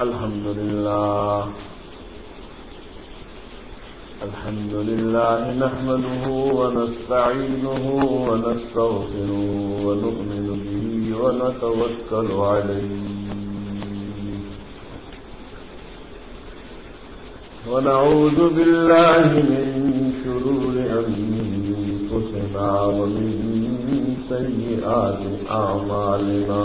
الحمد لله الحمد لله نحمده ونستعينه ونستغفره ونؤمن به ونتوكل عليه. ونعوذ بالله من شرور أنفسنا ومن سيئات أعمالنا.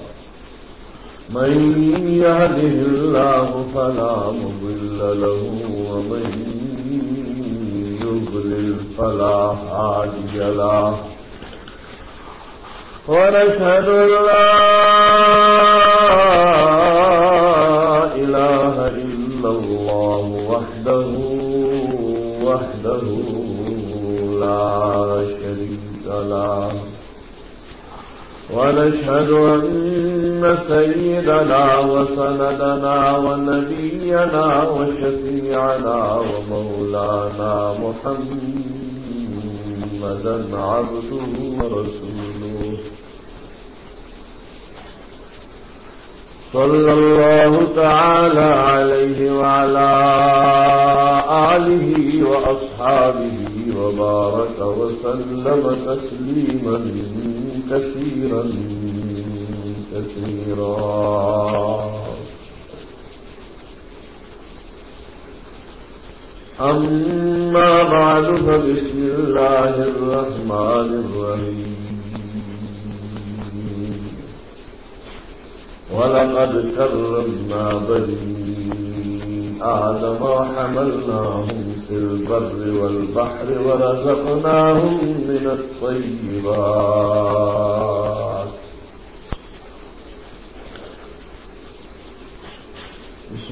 من يهده الله فلا مضل له، ومن يضلل فلا هادي له. ونشهد أن لا إله إلا الله وحده وحده لا شريك له. ونشهد أن سيدنا وسندنا ونبينا وشفيعنا ومولانا محمدا عبده ورسوله صلى الله تعالى عليه وعلى آله وأصحابه وبارك وسلم تسليما كثيرا كثيرا. أما بعد، فبسم الله الرحمن الرحيم. ولقد كرمنا بني آدم وحملناهم في البر والبحر ورزقناهم من الطيبات.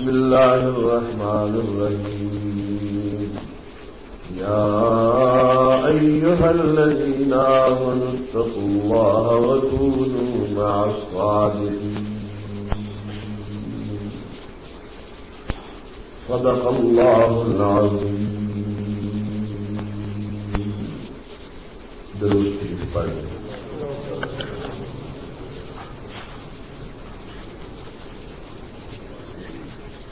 بسم الله الرحمن الرحيم. يا أيها الذين آمنوا اتقوا الله وكونوا مع الصادقين. صدق الله العظيم. درست شریف پڑھ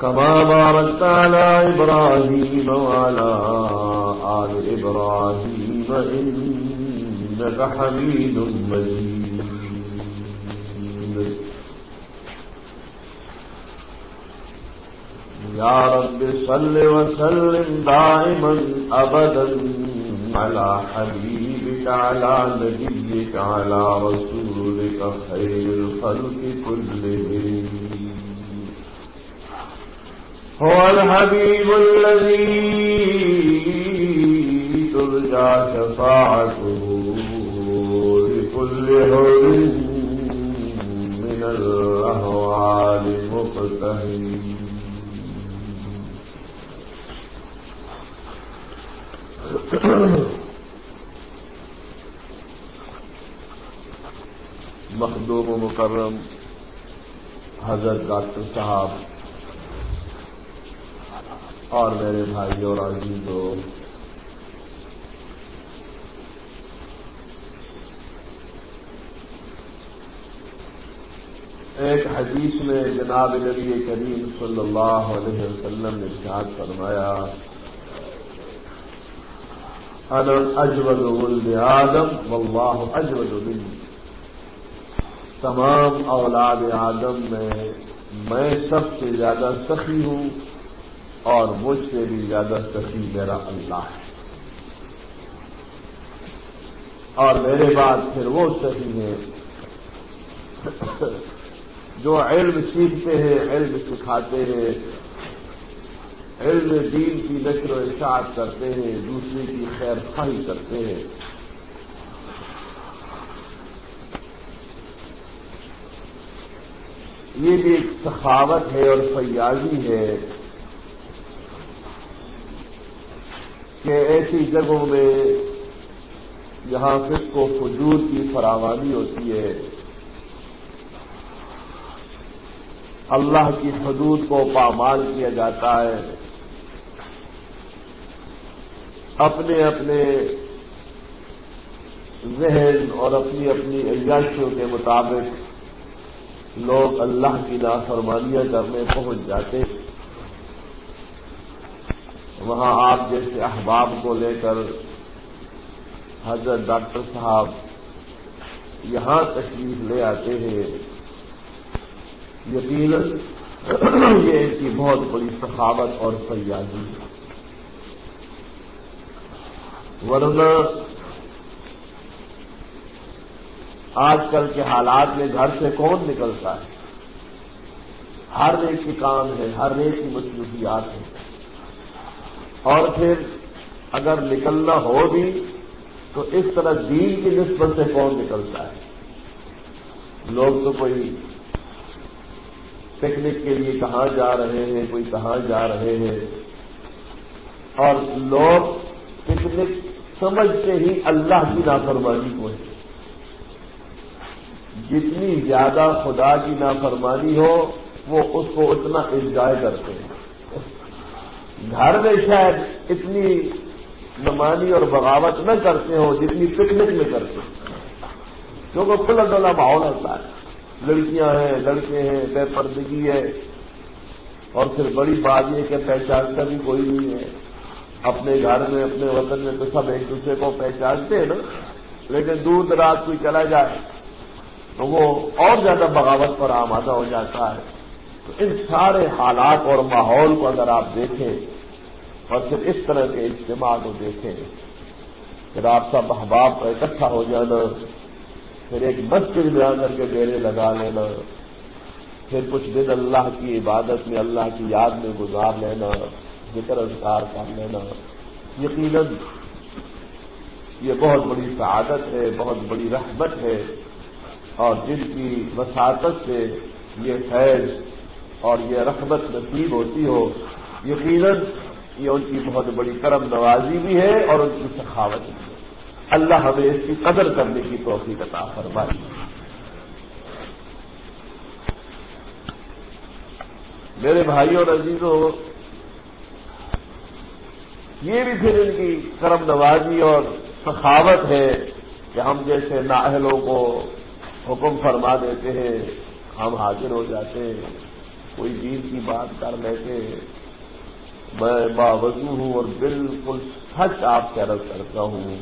كما باركت على إبراهيم وعلى آل إبراهيم إنك حميد مجيد. يا رب صل وسلم دائما أبدا على حبيبك، على نبيك، على رسولك خير الخلق كلهم. هو الحبيب الذي ترجى شفاعته لكل هر من الأهوال مقتهين مخدوم و مکرم حضرت ڈاکٹر صاحب اور میرے بھائی اور عزیزوں، ایک حدیث میں جناب نبی کریم صلی اللہ علیہ وسلم نے ارشاد فرمایا اجود ولد آدم، واللہ اجود منی۔ تمام اولاد آدم میں میں سب سے زیادہ سخی ہوں۔ اور مجھ سے بھی زیادہ سخی میرا اللہ ہے۔ اور میرے بعد پھر وہ صحیح ہیں جو علم سیکھتے ہیں، علم سکھاتے ہیں۔ علم دین کی نشر و اشاعت کرتے ہیں، دوسرے کی خیر خواہی کرتے ہیں۔ یہ بھی ایک سخاوت ہے اور فیاضی ہے۔ کہ ایسی جگہوں میں جہاں فک و فجور کی فراوانی ہوتی ہے۔ اللہ کی حدود کو پامال کیا جاتا ہے۔ اپنے اپنے ذہن اور اپنی اپنی عیاشیوں کے مطابق لوگ اللہ کی نافرمانیاں کرنے پہنچ جاتے ہیں۔ وہاں آپ جیسے احباب کو لے کر حضرت ڈاکٹر صاحب یہاں تشریف لے آتے ہیں، یقیناً یہ ان کی بہت بڑی سخاوت اور فریادی ہے۔ ورنہ آج کل کے حالات میں گھر سے کون نکلتا ہے؟ ہر ایک کی کام ہے، ہر ایک کی مصروفیات ہے۔ اور پھر اگر نکلنا ہو بھی تو اس طرح دین کی نسبت سے کون نکلتا ہے؟ لوگ تو کوئی پکنک کے لیے کہاں جا رہے ہیں، کوئی کہاں جا رہے ہیں۔ اور لوگ پکنک سمجھتے ہی اللہ کی نافرمانی کو ہے جتنی زیادہ خدا کی نافرمانی ہو، وہ اس کو اتنا انجوائے کرتے ہیں۔ گھر میں شاید اتنی نمانی اور بغاوت نہ کرتے ہو جتنی پکنک میں کرتے کیونکہ کھلا ڈلا ماحول ہوتا ہے۔ لڑکیاں ہیں، لڑکے ہیں، بے پردگی ہے۔ اور پھر بڑی بات یہ کہ پہچانتا بھی کوئی نہیں ہے۔ اپنے گھر میں، اپنے وطن میں تو سب ایک دوسرے کو پہچانتے ہیں نا۔ لیکن دور دراز کوئی چلا جائے تو وہ اور زیادہ بغاوت پر آمادہ ہو جاتا ہے۔ تو ان سارے حالات اور ماحول کو اگر آپ دیکھیں اور پھر اس طرح کے اجتماع کو دیکھیں پھر آپ سب احباب کا اکٹھا ہو جانا، پھر ایک مسجد میں آ کر کے ڈیرے لگا لینا، پھر کچھ دن اللہ کی عبادت میں، اللہ کی یاد میں گزار لینا، ذکر اذکار کر لینا۔ یقیناً یہ بہت بڑی سعادت ہے، بہت بڑی رحمت ہے۔ اور جن کی وساطت سے یہ فیض اور یہ رحمت نصیب ہوتی ہو، یقیناً یہ ان کی بہت بڑی کرم نوازی بھی ہے اور ان کی سخاوت بھی ہے۔ اللہ ہمیں اس کی قدر کرنے کی توفیق عطا فرمائی میرے بھائیوں اور عزیزوں، یہ بھی پھر ان کی کرم نوازی اور سخاوت ہے کہ ہم جیسے نااہلوں کو حکم فرما دیتے ہیں، ہم حاضر ہو جاتے ہیں، کوئی دین کی بات کر لیتے میں باوضو ہوں اور بالکل سچ آپ سے عرض کرتا ہوں،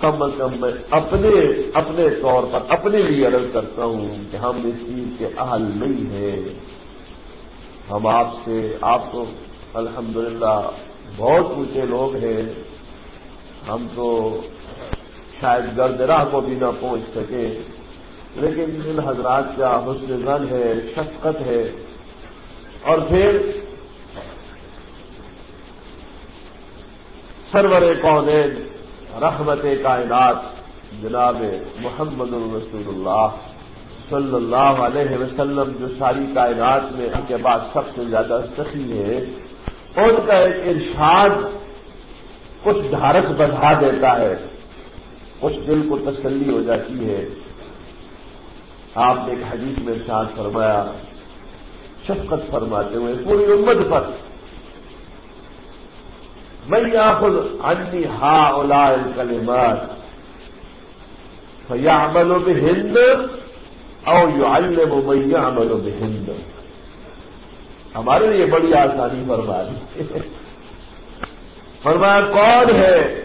کم از کم میں اپنے اپنے طور پر اپنے لیے عرض کرتا ہوں کہ ہم اس چیز کے اہل نہیں ہیں۔ ہم آپ سے، آپ کو الحمدللہ بہت اونچے لوگ ہیں۔ ہم تو شاید گرد راہ کو بھی نہ پہنچ سکے لیکن ان حضرات کا حسن زن ہے، شفقت ہے۔ اور پھر سرور کونین، رحمت کائنات، جناب محمد الرسول اللہ صلی اللہ علیہ وسلم، جو ساری کائنات میں ان کے بعد سب سے زیادہ سخی ہے، ان کا ایک ارشاد کچھ دھارک بڑھا دیتا ہے، کچھ دل کو تسلی ہو جاتی ہے۔ آپ نے ایک حدیث میں ارشاد فرمایا، شفقت فرماتے ہوئے پوری امت پر میں خود انی ہا اولا کلمات فیا عمل و ہند اور یو المیہ عمل و ہند ہمارے لیے بڑی آسانی فرما دی فرمایا، کون ہے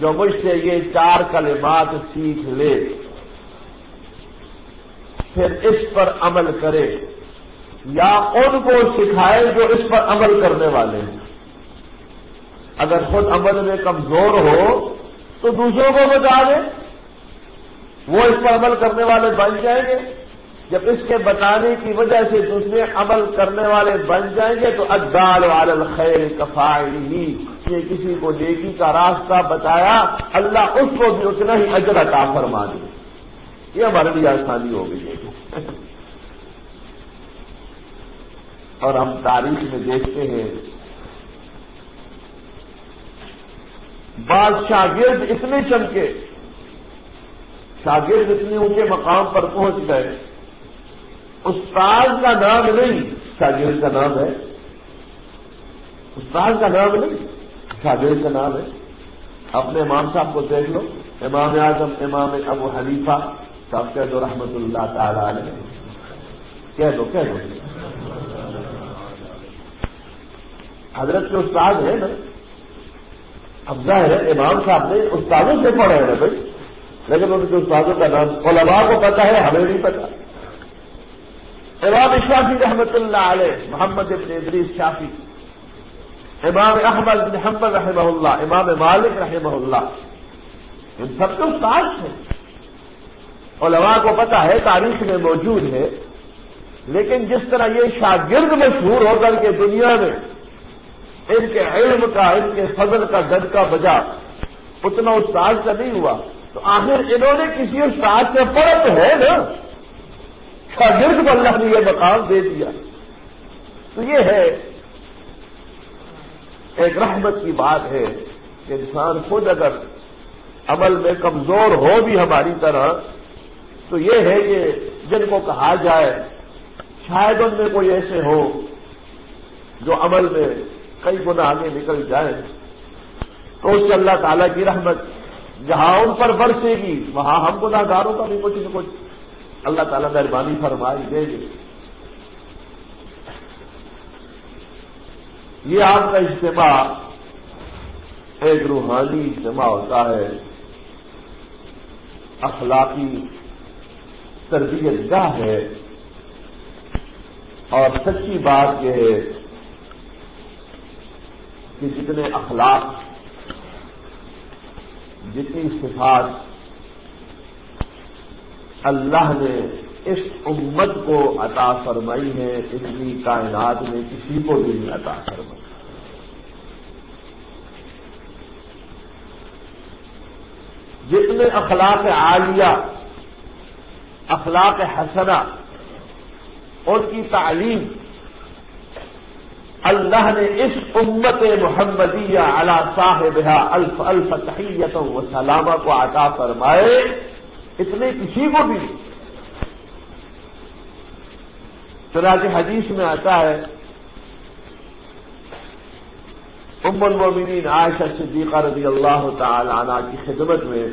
جو مجھ سے یہ چار کلمات سیکھ لے، پھر اس پر عمل کرے، یا ان کو سکھائے جو اس پر عمل کرنے والے ہیں؟ اگر خود عمل میں کمزور ہو، تو دوسروں کو بتا دے۔ وہ اس پر عمل کرنے والے بن جائیں گے۔ جب اس کے بتانے کی وجہ سے دوسرے عمل کرنے والے بن جائیں گے، تو ادال وال خیر کفائی یہ کسی کو نیکی کا راستہ بتایا، اللہ اس کو بھی اتنا ہی اجر عطا فرما دے۔ یہ ہمارے لیے آسانی ہو گئی ہے۔ اور ہم تاریخ میں دیکھتے ہیں بعض شاگرد اتنے چمکے، شاگرد اتنے اونچے مقام پر پہنچ گئے۔ استاد کا نام نہیں، شاگرد کا نام ہے۔ استاد کا نام نہیں، شاگرد کا نام ہے۔ اپنے امام صاحب کو دیکھ لو، امام اعظم، امام ابو حلیفہ صاحب کہہ دو رحمت اللہ تعالی علیہ۔ کہہ دو کہہ دو۔ حضرت کے استاد ہے نا۔ اب ظاہر ہے، امام صاحب نے استادوں سے پڑھے ہیں بھائی؟ لیکن ان کے استادوں کا نام علماء کو پتا ہے، ہمیں نہیں پتا امام شافی رحمت اللہ علیہ، محمد ابن ادریس شافی امام احمد بن حمد رحمہ اللہ، امام مالک رحمہ اللہ، ان سب تو ساتھ ہیں۔ علماء کو پتا ہے، تاریخ میں موجود ہے لیکن جس طرح یہ شاگرد مشہور ہو کر کے دنیا میں ان کے علم کا، ان کے فضل کا گد کا بجا اتنا استاد کا نہیں ہوا۔ تو آخر انہوں نے کسی استاد سے پڑھ ہے نا؟ شاگرد کو اللہ نے یہ مقام دے دیا۔ تو یہ ہے، ایک رحمت کی بات ہے کہ انسان خود اگر عمل میں کمزور ہو بھی ہماری طرح، تو یہ ہے کہ جن کو کہا جائے، شاید ان میں کوئی ایسے ہو جو عمل میں کئی گنا آگے نکل جائے تو اس سے اللہ تعالی کی رحمت جہاں ان پر برسے گی، وہاں ہم گناہ گاروں کا بھی کچھ نہ کچھ اللہ تعالیٰ مہربانی فرمائی دے گی۔ یہ آپ کا اجتماع ایک روحانی اجتماع ہوتا ہے، اخلاقی تربیت گاہ ہے۔ اور سچی بات یہ ہے کہ جتنے اخلاق، جتنی صفات اللہ نے اس امت کو عطا فرمائی ہے اتنی کائنات میں کسی کو بھی نہیں عطا فرمائی۔ جتنے اخلاق عالیہ، اخلاق حسنا ان کی تعلیم اللہ نے اس امت محمدیہ علا صاحب الف الف تحیت و سلامہ کو عطا فرمائے، اتنے کسی کو بھی نہیں۔ چنانچہ حدیث میں آتا ہے، ام المومنین عائشہ صدیقہ رضی اللہ تعالی عنہ کی خدمت میں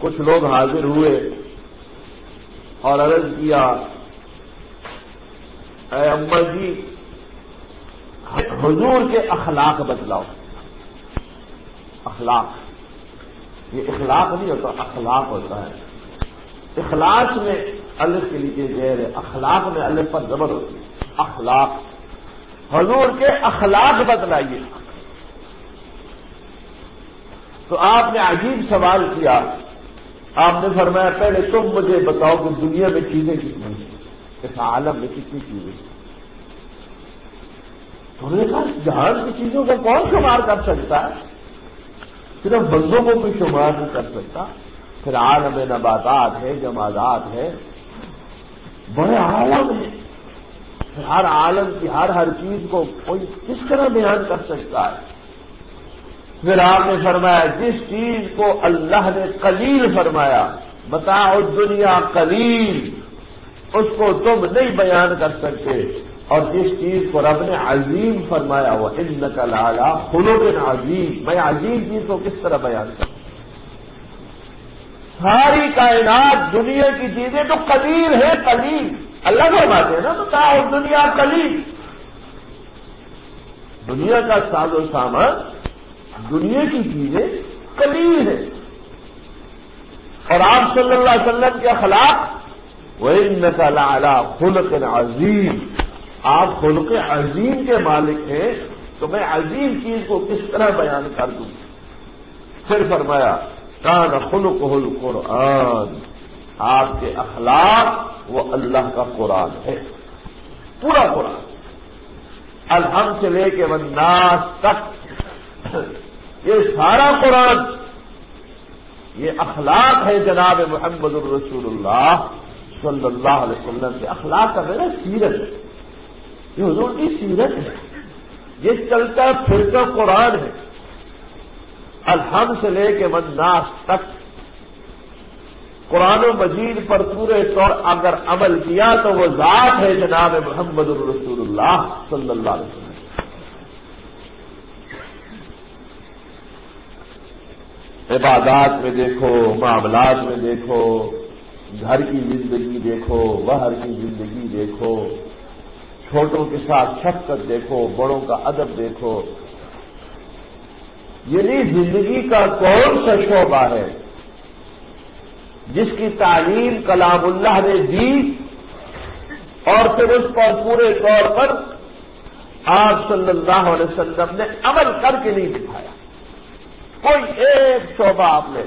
کچھ لوگ حاضر ہوئے اور عرض کیا اے امر جی حضور کے اخلاق بدلاؤ۔ اخلاق۔ یہ اخلاق نہیں ہوتا، اخلاق ہوتا ہے۔ اخلاق میں الف کے لیے زیر ہے، اخلاق میں الف پر زبر ہوتی ہے۔ اخلاق۔ حضور کے اخلاق بدلائیے۔ تو آپ نے عجیب سوال کیا۔ آپ نے فرمایا، پہلے تم مجھے بتاؤ کہ دنیا میں چیزیں کتنی ہیں۔ اس عالم میں کتنی چیزیں تو نے کہا، جہاز کی چیزوں کو کون شمار کر سکتا ہے؟ صرف بندوں کو بھی شمار نہیں کر سکتا۔ پھر عالم نباتات ہے، جمادات ہے۔ بڑے عالم ہے پھر ہر عالم کی ہر ہر چیز کو کوئی کس طرح بیان کر سکتا ہے؟ پھر آپ نے فرمایا، جس چیز کو اللہ نے قلیل فرمایا، بتاؤ دنیا قلیل۔ اس کو تم نہیں بیان کر سکتے۔ اور جس چیز کو رب نے عظیم فرمایا، وہ ان نقل آیا خلو بن عظیم۔ میں عظیم چیز کو کس طرح بیان کروں؟ ساری کائنات دنیا کی چیزیں تو قلیل ہے قلیل۔ اللہ فرماتے ہیں نا، تو کہا دنیا قلیل۔ دنیا کا ساز و سامان، دنیا کی چیزیں قلیل ہے اور آپ صلی اللہ علیہ وسلم کے اخلاق وہ ان نقل خلق عظیم آپ خلق عظیم کے مالک ہیں، تو میں عظیم چیز کو کس طرح بیان کر دوں؟ پھر فرمایا، کان خلق القرآن۔ آپ کے اخلاق وہ اللہ کا قرآن ہے۔ پورا قرآن۔ الحم سے لے کے وناس تک۔ یہ سارا قرآن۔ یہ اخلاق ہے جناب محمد الرسول اللہ۔ صلی اللہ علیہ وسلم کے اخلاق کا میرا سیرت ہے۔ یہ حضور کی سیرت ہے۔ یہ چلتا پھرتا قرآن ہے۔ الحم سے لے کے وناس تک قرآن و مجید پر پورے طور اگر عمل کیا تو وہ ذات ہے جناب محمد الرسول اللہ صلی اللہ علیہ وسلم۔ عبادات میں دیکھو، معاملات میں دیکھو گھر کی زندگی دیکھو باہر کی زندگی دیکھو، چھوٹوں کے ساتھ شفقت دیکھو، بڑوں کا ادب دیکھو۔ یعنی زندگی کا کون سا شعبہ ہے؟ جس کی تعلیم کلام اللہ نے دی اور پھر اس پر پورے طور پر آپ صلی اللہ علیہ وسلم نے عمل کر کے نہیں دکھایا۔ کوئی ایک شعبہ آپ نے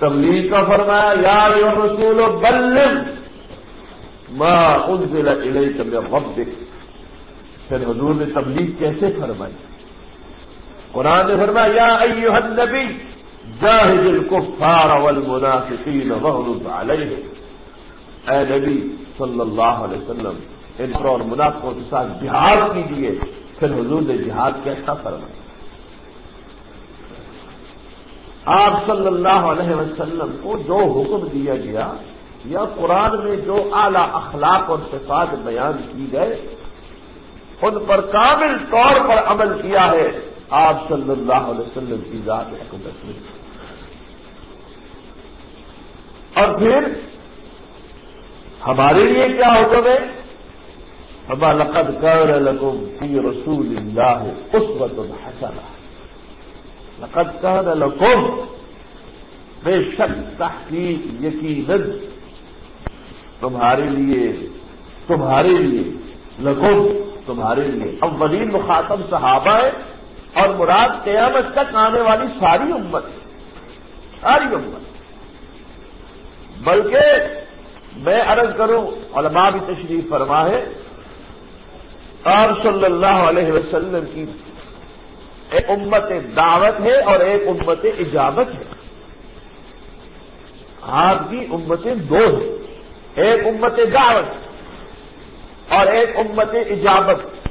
تبلیغ کا فرمایا، یا رسول و بلم ماں ان سے لڑے وب پھر حضور نے تبلیغ کیسے فرمائی؟ قرآن نے فرمایا، یا ایوہ النبی، جاہد الكفار والمنافقین وغلب علیہ۔ اے نبی صلی اللہ علیہ وسلم، ان پر اور منافقوں کے ساتھ جہاد کیجیے پھر حضور نے جہاد کیسا فرمایا؟ آپ صلی اللہ علیہ وسلم کو جو حکم دیا گیا یا قرآن میں جو اعلی اخلاق اور صفات بیان کی گئے، ان پر کامل طور پر عمل کیا ہے، آپ صلی اللہ علیہ وسلم کی ذات حکومت میں۔ اور پھر، ہمارے لیے کیا حکم ہے؟ ہما لقد کر لگم فی رسول اللہ اس وقت حسنا لقد کر لکم بے شک تحقیق یقین تمہارے لیے تمہارے لیے لگم تمہارے لیے۔ اولین مخاطب صحابہ ہے اور مراد قیامت تک آنے والی ساری امت ہے ساری امت۔ بلکہ میں عرض کروں، علماء بھی تشریف فرما ہے اور صلی اللہ علیہ وسلم کی ایک امت دعوت ہے اور ایک امت اجابت ہے۔ آپ کی امتیں دو ہیں۔ ایک امت دعوت اور ایک امت اجابت۔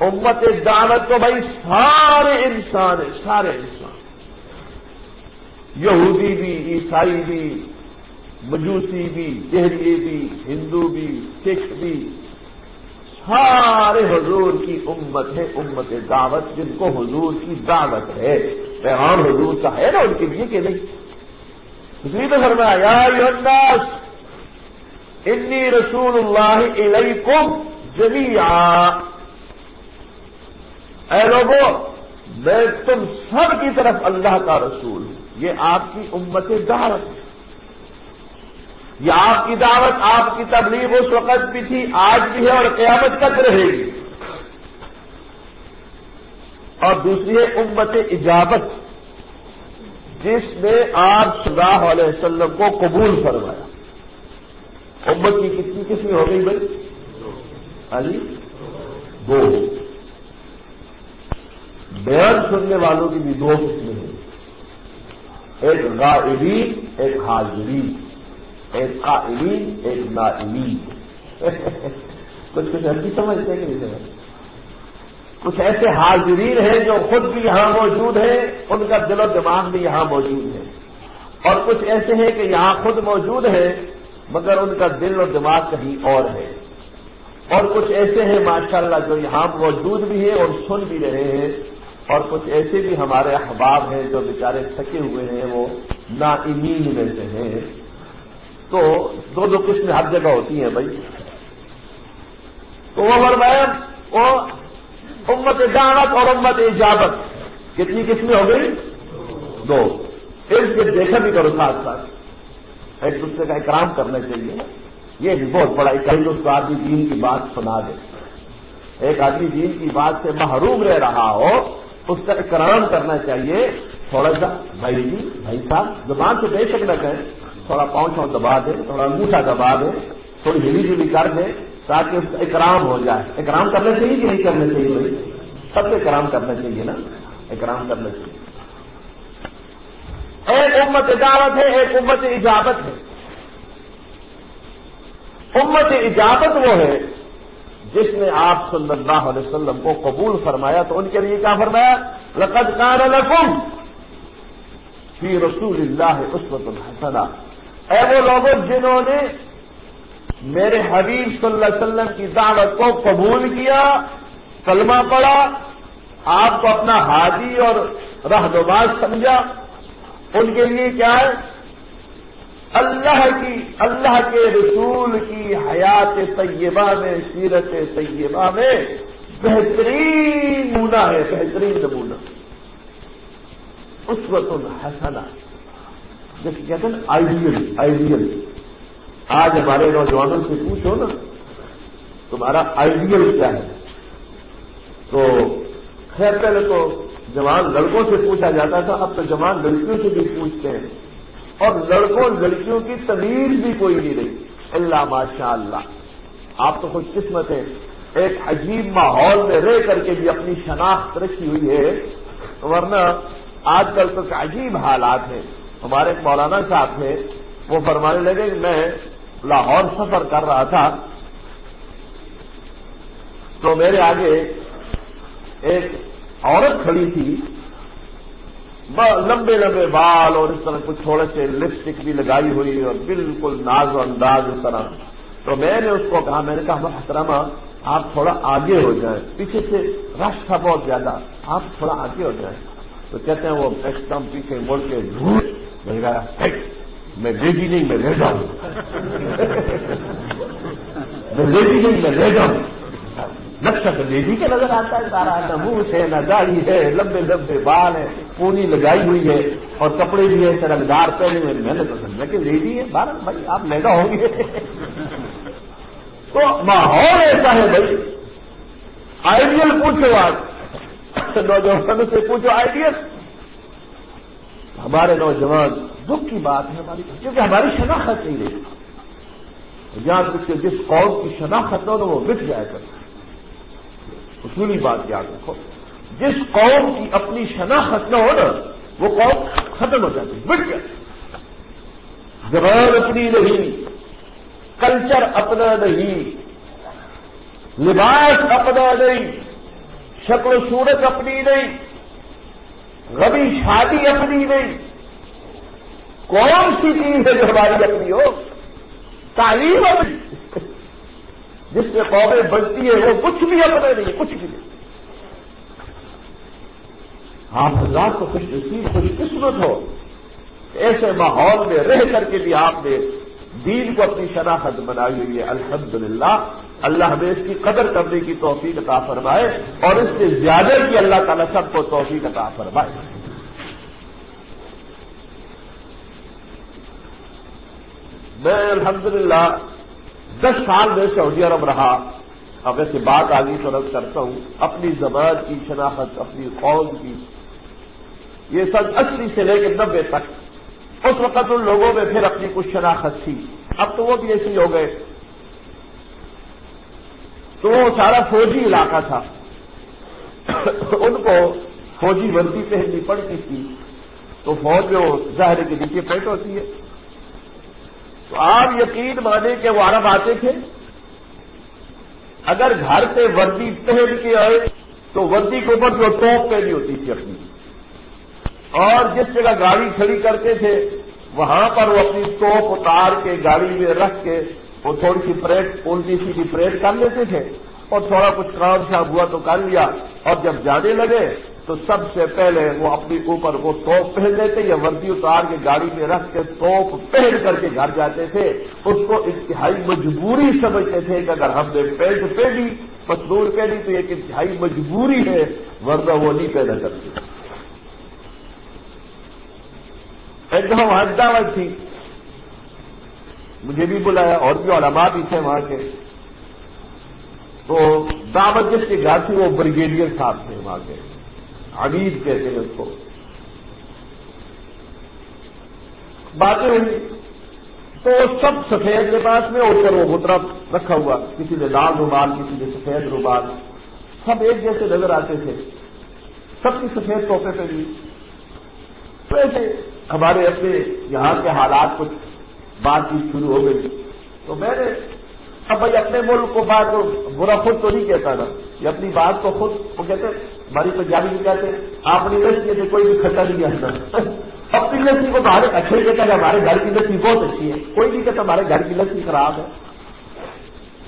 امت دعوت تو بھائی سارے انسان ہیں، سارے انسان۔ یہودی بھی، عیسائی بھی، مجوسی بھی دہلی بھی، ہندو بھی، سکھ بھی۔ سارے حضور کی امت ہے امت دعوت، جن کو حضور کی دعوت ہے۔ پیغام حضور کا ہے نا ان کے لیے کہ نہیں؟ اس لیے تو فرمایا یوناس انی رسول اللہ علیکم جمیا اے لوگوں میں تم سب کی طرف اللہ کا رسول ہوں۔ یہ آپ کی امت دعوت ہے۔ یہ آپ کی دعوت، آپ کی تبلیغ اس وقت بھی تھی، آج بھی ہے اور قیامت تک رہے گی۔ اور دوسری ہے امت اجابت، جس نے آپ صلی اللہ علیہ وسلم کو قبول فرمایا۔ امت کی کتنی قسمیں ہو گئی بھائی؟ علی دو۔ بیان سننے والوں کی بھی دو قسمیں ہیں۔ ایک غائبین ایک حاضرین۔ ایک قائلین، ایک نائمین. کچھ کچھ ایسی سمجھتے ہیں کہ نہیں سمجھتے. کچھ ایسے حاضرین ہیں جو خود بھی یہاں موجود ہیں، ان کا دل و دماغ بھی یہاں موجود ہے. اور کچھ ایسے ہیں کہ یہاں خود موجود ہیں، مگر ان کا دل و دماغ کہیں اور ہے. اور کچھ ایسے ہیں، ماشاءاللہ، جو یہاں موجود بھی ہیں اور سن بھی رہے ہیں. اور کچھ ایسے بھی ہمارے احباب ہیں جو بیچارے تھکے ہوئے ہیں، وہ نا امین میں سے ہیں. تو دو دو قسمیں ہر جگہ ہوتی ہیں بھائی۔ تو وہ فرمایا، وہ امت دعوت اور امت اجابت، کتنی قسمیں ہو گئی؟ دو۔ ایک کے دیکھا بھی کرو ساتھ ساتھ۔ ایک دوسرے کا اکرام کرنا چاہیے۔ یہ بھی بہت بڑا کئی دوست آدمی دین کی بات سنا دے۔ ایک آدمی دین کی بات سے محروم رہ رہا ہو، اس کا اکرام کرنا چاہیے۔ تھوڑا سا، بھائی جی بھائی صاحب، زبان سے بے شک نہ کہیں۔ تھوڑا پاؤں دبا دے، تھوڑا انگوٹھا دبا دے، تھوڑی ہلی جلی کر دے تاکہ اس کا اکرام ہو جائے۔ اکرام کرنا چاہیے کہ نہیں کرنا چاہیے سب کو اکرام کرنا چاہیے نا؟ اکرام کرنا چاہیے ایک امت اجازت ہے، ایک امت اجابت ہے۔ امت اجابت وہ ہے جس نے آپ صلی اللہ علیہ وسلم کو قبول فرمایا تو ان کے لیے کیا فرمایا؟ لقد کان لکم فی رسول اللہ عصمت الحسنہ اے وہ لوگ جنہوں نے میرے حبیب صلی اللہ علیہ وسلم کی دعوت کو قبول کیا، کلمہ پڑا آپ کو اپنا حاجی اور رہنماز سمجھا۔ ان کے لیے کیا ہے؟ اللہ کی، اللہ کے رسول کی حیات طیبہ میں، سیرت طیبہ میں بہترین نمونہ ہے، بہترین نمونہ۔ اس وقت الحسنہ جیسے کہتے ہیں آئیڈیل آئیڈیل آج ہمارے نوجوانوں سے پوچھو نا، تمہارا آئیڈیل کیا ہے؟ تو خیر، پہلے تو جوان لڑکوں سے پوچھا جاتا تھا، اب تو جوان لڑکیوں سے بھی پوچھتے ہیں۔ اور لڑکوں لڑکیوں کی تمیز بھی کوئی نہیں رہی۔ اللہ ماشاء اللہ آپ تو خوش قسمت ہیں۔ ایک عجیب ماحول میں رہ کر کے بھی اپنی شناخت رکھی ہوئی ہے۔ ورنہ آج کل تو عجیب حالات ہیں۔ ہمارے مولانا صاحب تھے، وہ فرمانے لگے کہ میں لاہور سفر کر رہا تھا۔ تو میرے آگے ایک عورت کھڑی تھی۔ لمبے لمبے بال اور اس طرح کچھ تھوڑے سے لپسٹک بھی لگائی ہوئی اور بالکل ناز و انداز اس طرح۔ تو میں نے اس کو کہا، میں نے کہا، محترمہ، آپ تھوڑا آگے ہو جائیں۔ پیچھے سے رش تھا بہت زیادہ، آپ تھوڑا آگے ہو جائیں۔ تو کہتے ہیں وہ ایک دم پیچھے مڑ کے جھوٹ میں کہا میں لیڈی نہیں، میں لے جاؤں میں لیڈی نہیں، میں لے جاؤں نقشہ تو لیڈی کے نظر آتا ہے، سارا نہ منہ سے نہ داڑھی ہے، لمبے لمبے بال ہے پونی لگائی ہوئی ہے اور کپڑے بھی ہیں چرکدار پہنے ہوئے میں نے تو سمجھا کہ لیڈی ہے، بارہ بھائی، آپ مہنگا ہوں گے. تو ماحول ایسا ہے بھائی، آئیڈیل پوچھو آپ. نوجوانوں سے پوچھو، آئیڈیل ہمارے نوجوان دکھ کی بات ہے ہماری کیونکہ ہماری شناخت نہیں رہی۔ یاد رکھتے جس قوم کی شناخت ہو تو وہ مٹ جائے کر اصولی بات یاد رکھو، جس قوم کی اپنی شناخت نہ ہو نا، وہ قوم ختم ہو جاتی، مٹ جاتی۔ زبان اپنی نہیں، کلچر اپنا نہیں، لباس اپنا نہیں، شکل و صورت اپنی نہیں۔ غبی شادی اپنی نہیں۔ کون سی چیز ہے جو ہماری اپنی ہو؟ تعلیم اپنی۔ جس سے قومیں بنتی ہے وہ کچھ بھی اپنے نہیں، کچھ بھی نہیں۔ آپ حضرات کو خوش نصیب، خوش قسمت ہو۔ ایسے ماحول میں رہ کر کے بھی آپ نے دین کو اپنی شناخت بنائی ہوئی ہے۔ الحمدللہ۔ اللہ ہمیں اس کی قدر کرنے کی توفیق عطا فرمائے اور اس سے زیادہ کی اللہ تعالیٰ سب کو توفیق عطا فرمائے۔ میں الحمدللہ دس سال میں سعودی عرب رہا۔ اب ایسے بات آگے تو کرتا ہوں، اپنی زبان کی شناخت، اپنی قوم کی، یہ سب اسی سے لے کے نبے تک۔ اس وقت ان لوگوں میں پھر اپنی کچھ شناخت تھی۔ اب تو وہ بھی ایسے ہی ہو گئے۔ تو وہ سارا فوجی علاقہ تھا۔ ان کو فوجی وردی پہننی پڑتی تھی۔ تو فوج جو ظاہر کے نیچے پیٹ ہوتی ہے۔ تو آپ یقین مانے کہ وہ عرب آتے تھے۔ اگر گھر سے وردی پہن کے آئے، تو وردی کے اوپر جو ٹوپ پہنی ہوتی تھی اپنی۔ اور جس جگہ گاڑی کھڑی کرتے تھے، وہاں پر وہ اپنی ٹوپ اتار کے گاڑی میں رکھ کے وہ تھوڑی سی پریڈ الٹی سی کی پریڈ کر لیتے تھے اور تھوڑا کچھ کام شام ہوا تو کر لیا اور جب جانے لگے تو سب سے پہلے وہ اپنی اوپر وہ توپ پہن لیتے یا وردی اتار کے گاڑی میں رکھ کے توپ پہن کر کے گھر جاتے تھے۔ اس کو انتہائی مجبوری سمجھتے تھے کہ اگر ہم نے پینٹ پہنی پتلور پہنی تو ایک انتہائی مجبوری ہے، ورنہ وہ نہیں پیدا کرتے ایک دفعہ وہاں دعوت تھی۔ مجھے بھی بلایا اور بھی علماء بھی تھے وہاں کے۔ تو دعوت جس کے گھر تھی وہ بریگیڈیئر صاحب تھے وہاں کے۔ عبید کہتے ہیں اس کو۔ باتیں ہوئی تو سب سفید لباس میں اور وہ مترا رکھا ہوا، کسی نے لال رومال، کسی نے سفید رومال۔ سب ایک جیسے نظر آتے تھے۔ سب کی سفید توحفے پہ بھی۔ تو ایسے ہمارے اپنے یہاں کے حالات کچھ بات چیت شروع ہو گئی۔ تو میں نے اب بھائی اپنے ملک کو بات برا خود تو نہیں کہتا نا۔ یہ اپنی بات کو خود وہ کہتے ہماری تو جاری نہیں کہتے آپ نہیں لڑکی سے کوئی بھی کھٹا نہیں کہتا اپنی لڑکی کو باہر اچھے کہتا ہے ہمارے گھر کی لڑکی بہت اچھی ہے۔ کوئی نہیں کہتا ہمارے گھر کی لڑکی خراب ہے۔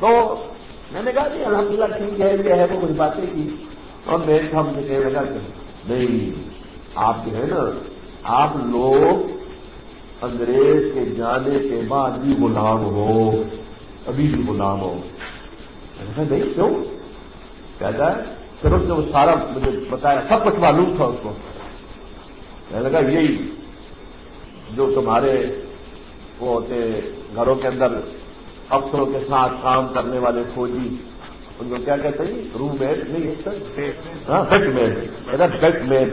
تو میں نے کہا جی الحمد للہ ٹھیک ہے، یہ ہے، وہ کچھ باتیں کی۔ اور میں ہم نے کہنے لگا کہ نہیں، آپ جو ہے نا، آپ لوگ انگریز کے جانے کے بعد بھی غلام ہو، ابھی بھی غلام ہو۔ نہیں، کیوں؟ کہتا ہے پھر اس نے وہ سارا مجھے بتایا، سب کچھ معلوم تھا اس کو۔ میں نے یہی جو تمہارے وہ ہوتے گھروں کے اندر افسروں کے ساتھ کام کرنے والے فوجی، ان کو کیا کہتے ہیں؟ روم میٹ نہیں ہاں بیٹ مین۔ بیٹ مین۔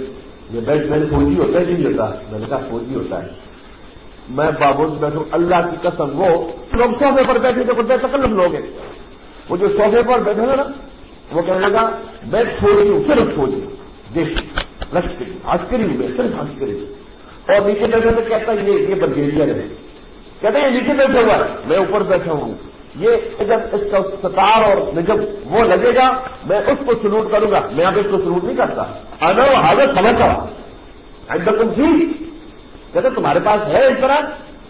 یہ بیٹ مین فوجی ہوتا ہے جی، نہیں ہوتا میں نے کہا فوجی ہوتا ہے۔ میں بابود بیٹھوں، اللہ کی قسم، وہ لوگ سوفے پر بیٹھے تو بے تکلف لوگ ہیں۔ وہ جو سوفے پر بیٹھے نا، وہ کہنے لگا، میں فوجی ہوں، صرف فوجی دیش لشکری عسکری ہوں میں صرف عسکری ہوں اور نیچے بیٹھے تو کہتا یہ یہ بلگیریا ہے کہتے ہیں یہ نیچے بیٹھے ہوا میں اوپر بیٹھا ہوں۔ یہ جب اس کا ستار اور جب وہ لگے گا، میں اس کو سلوٹ کروں گا۔ میں اب اس کو سلوٹ نہیں کرتا۔ اگر وہ حاضر، سمجھتا ایسا تم جی کہتے تمہارے پاس ہے اس طرح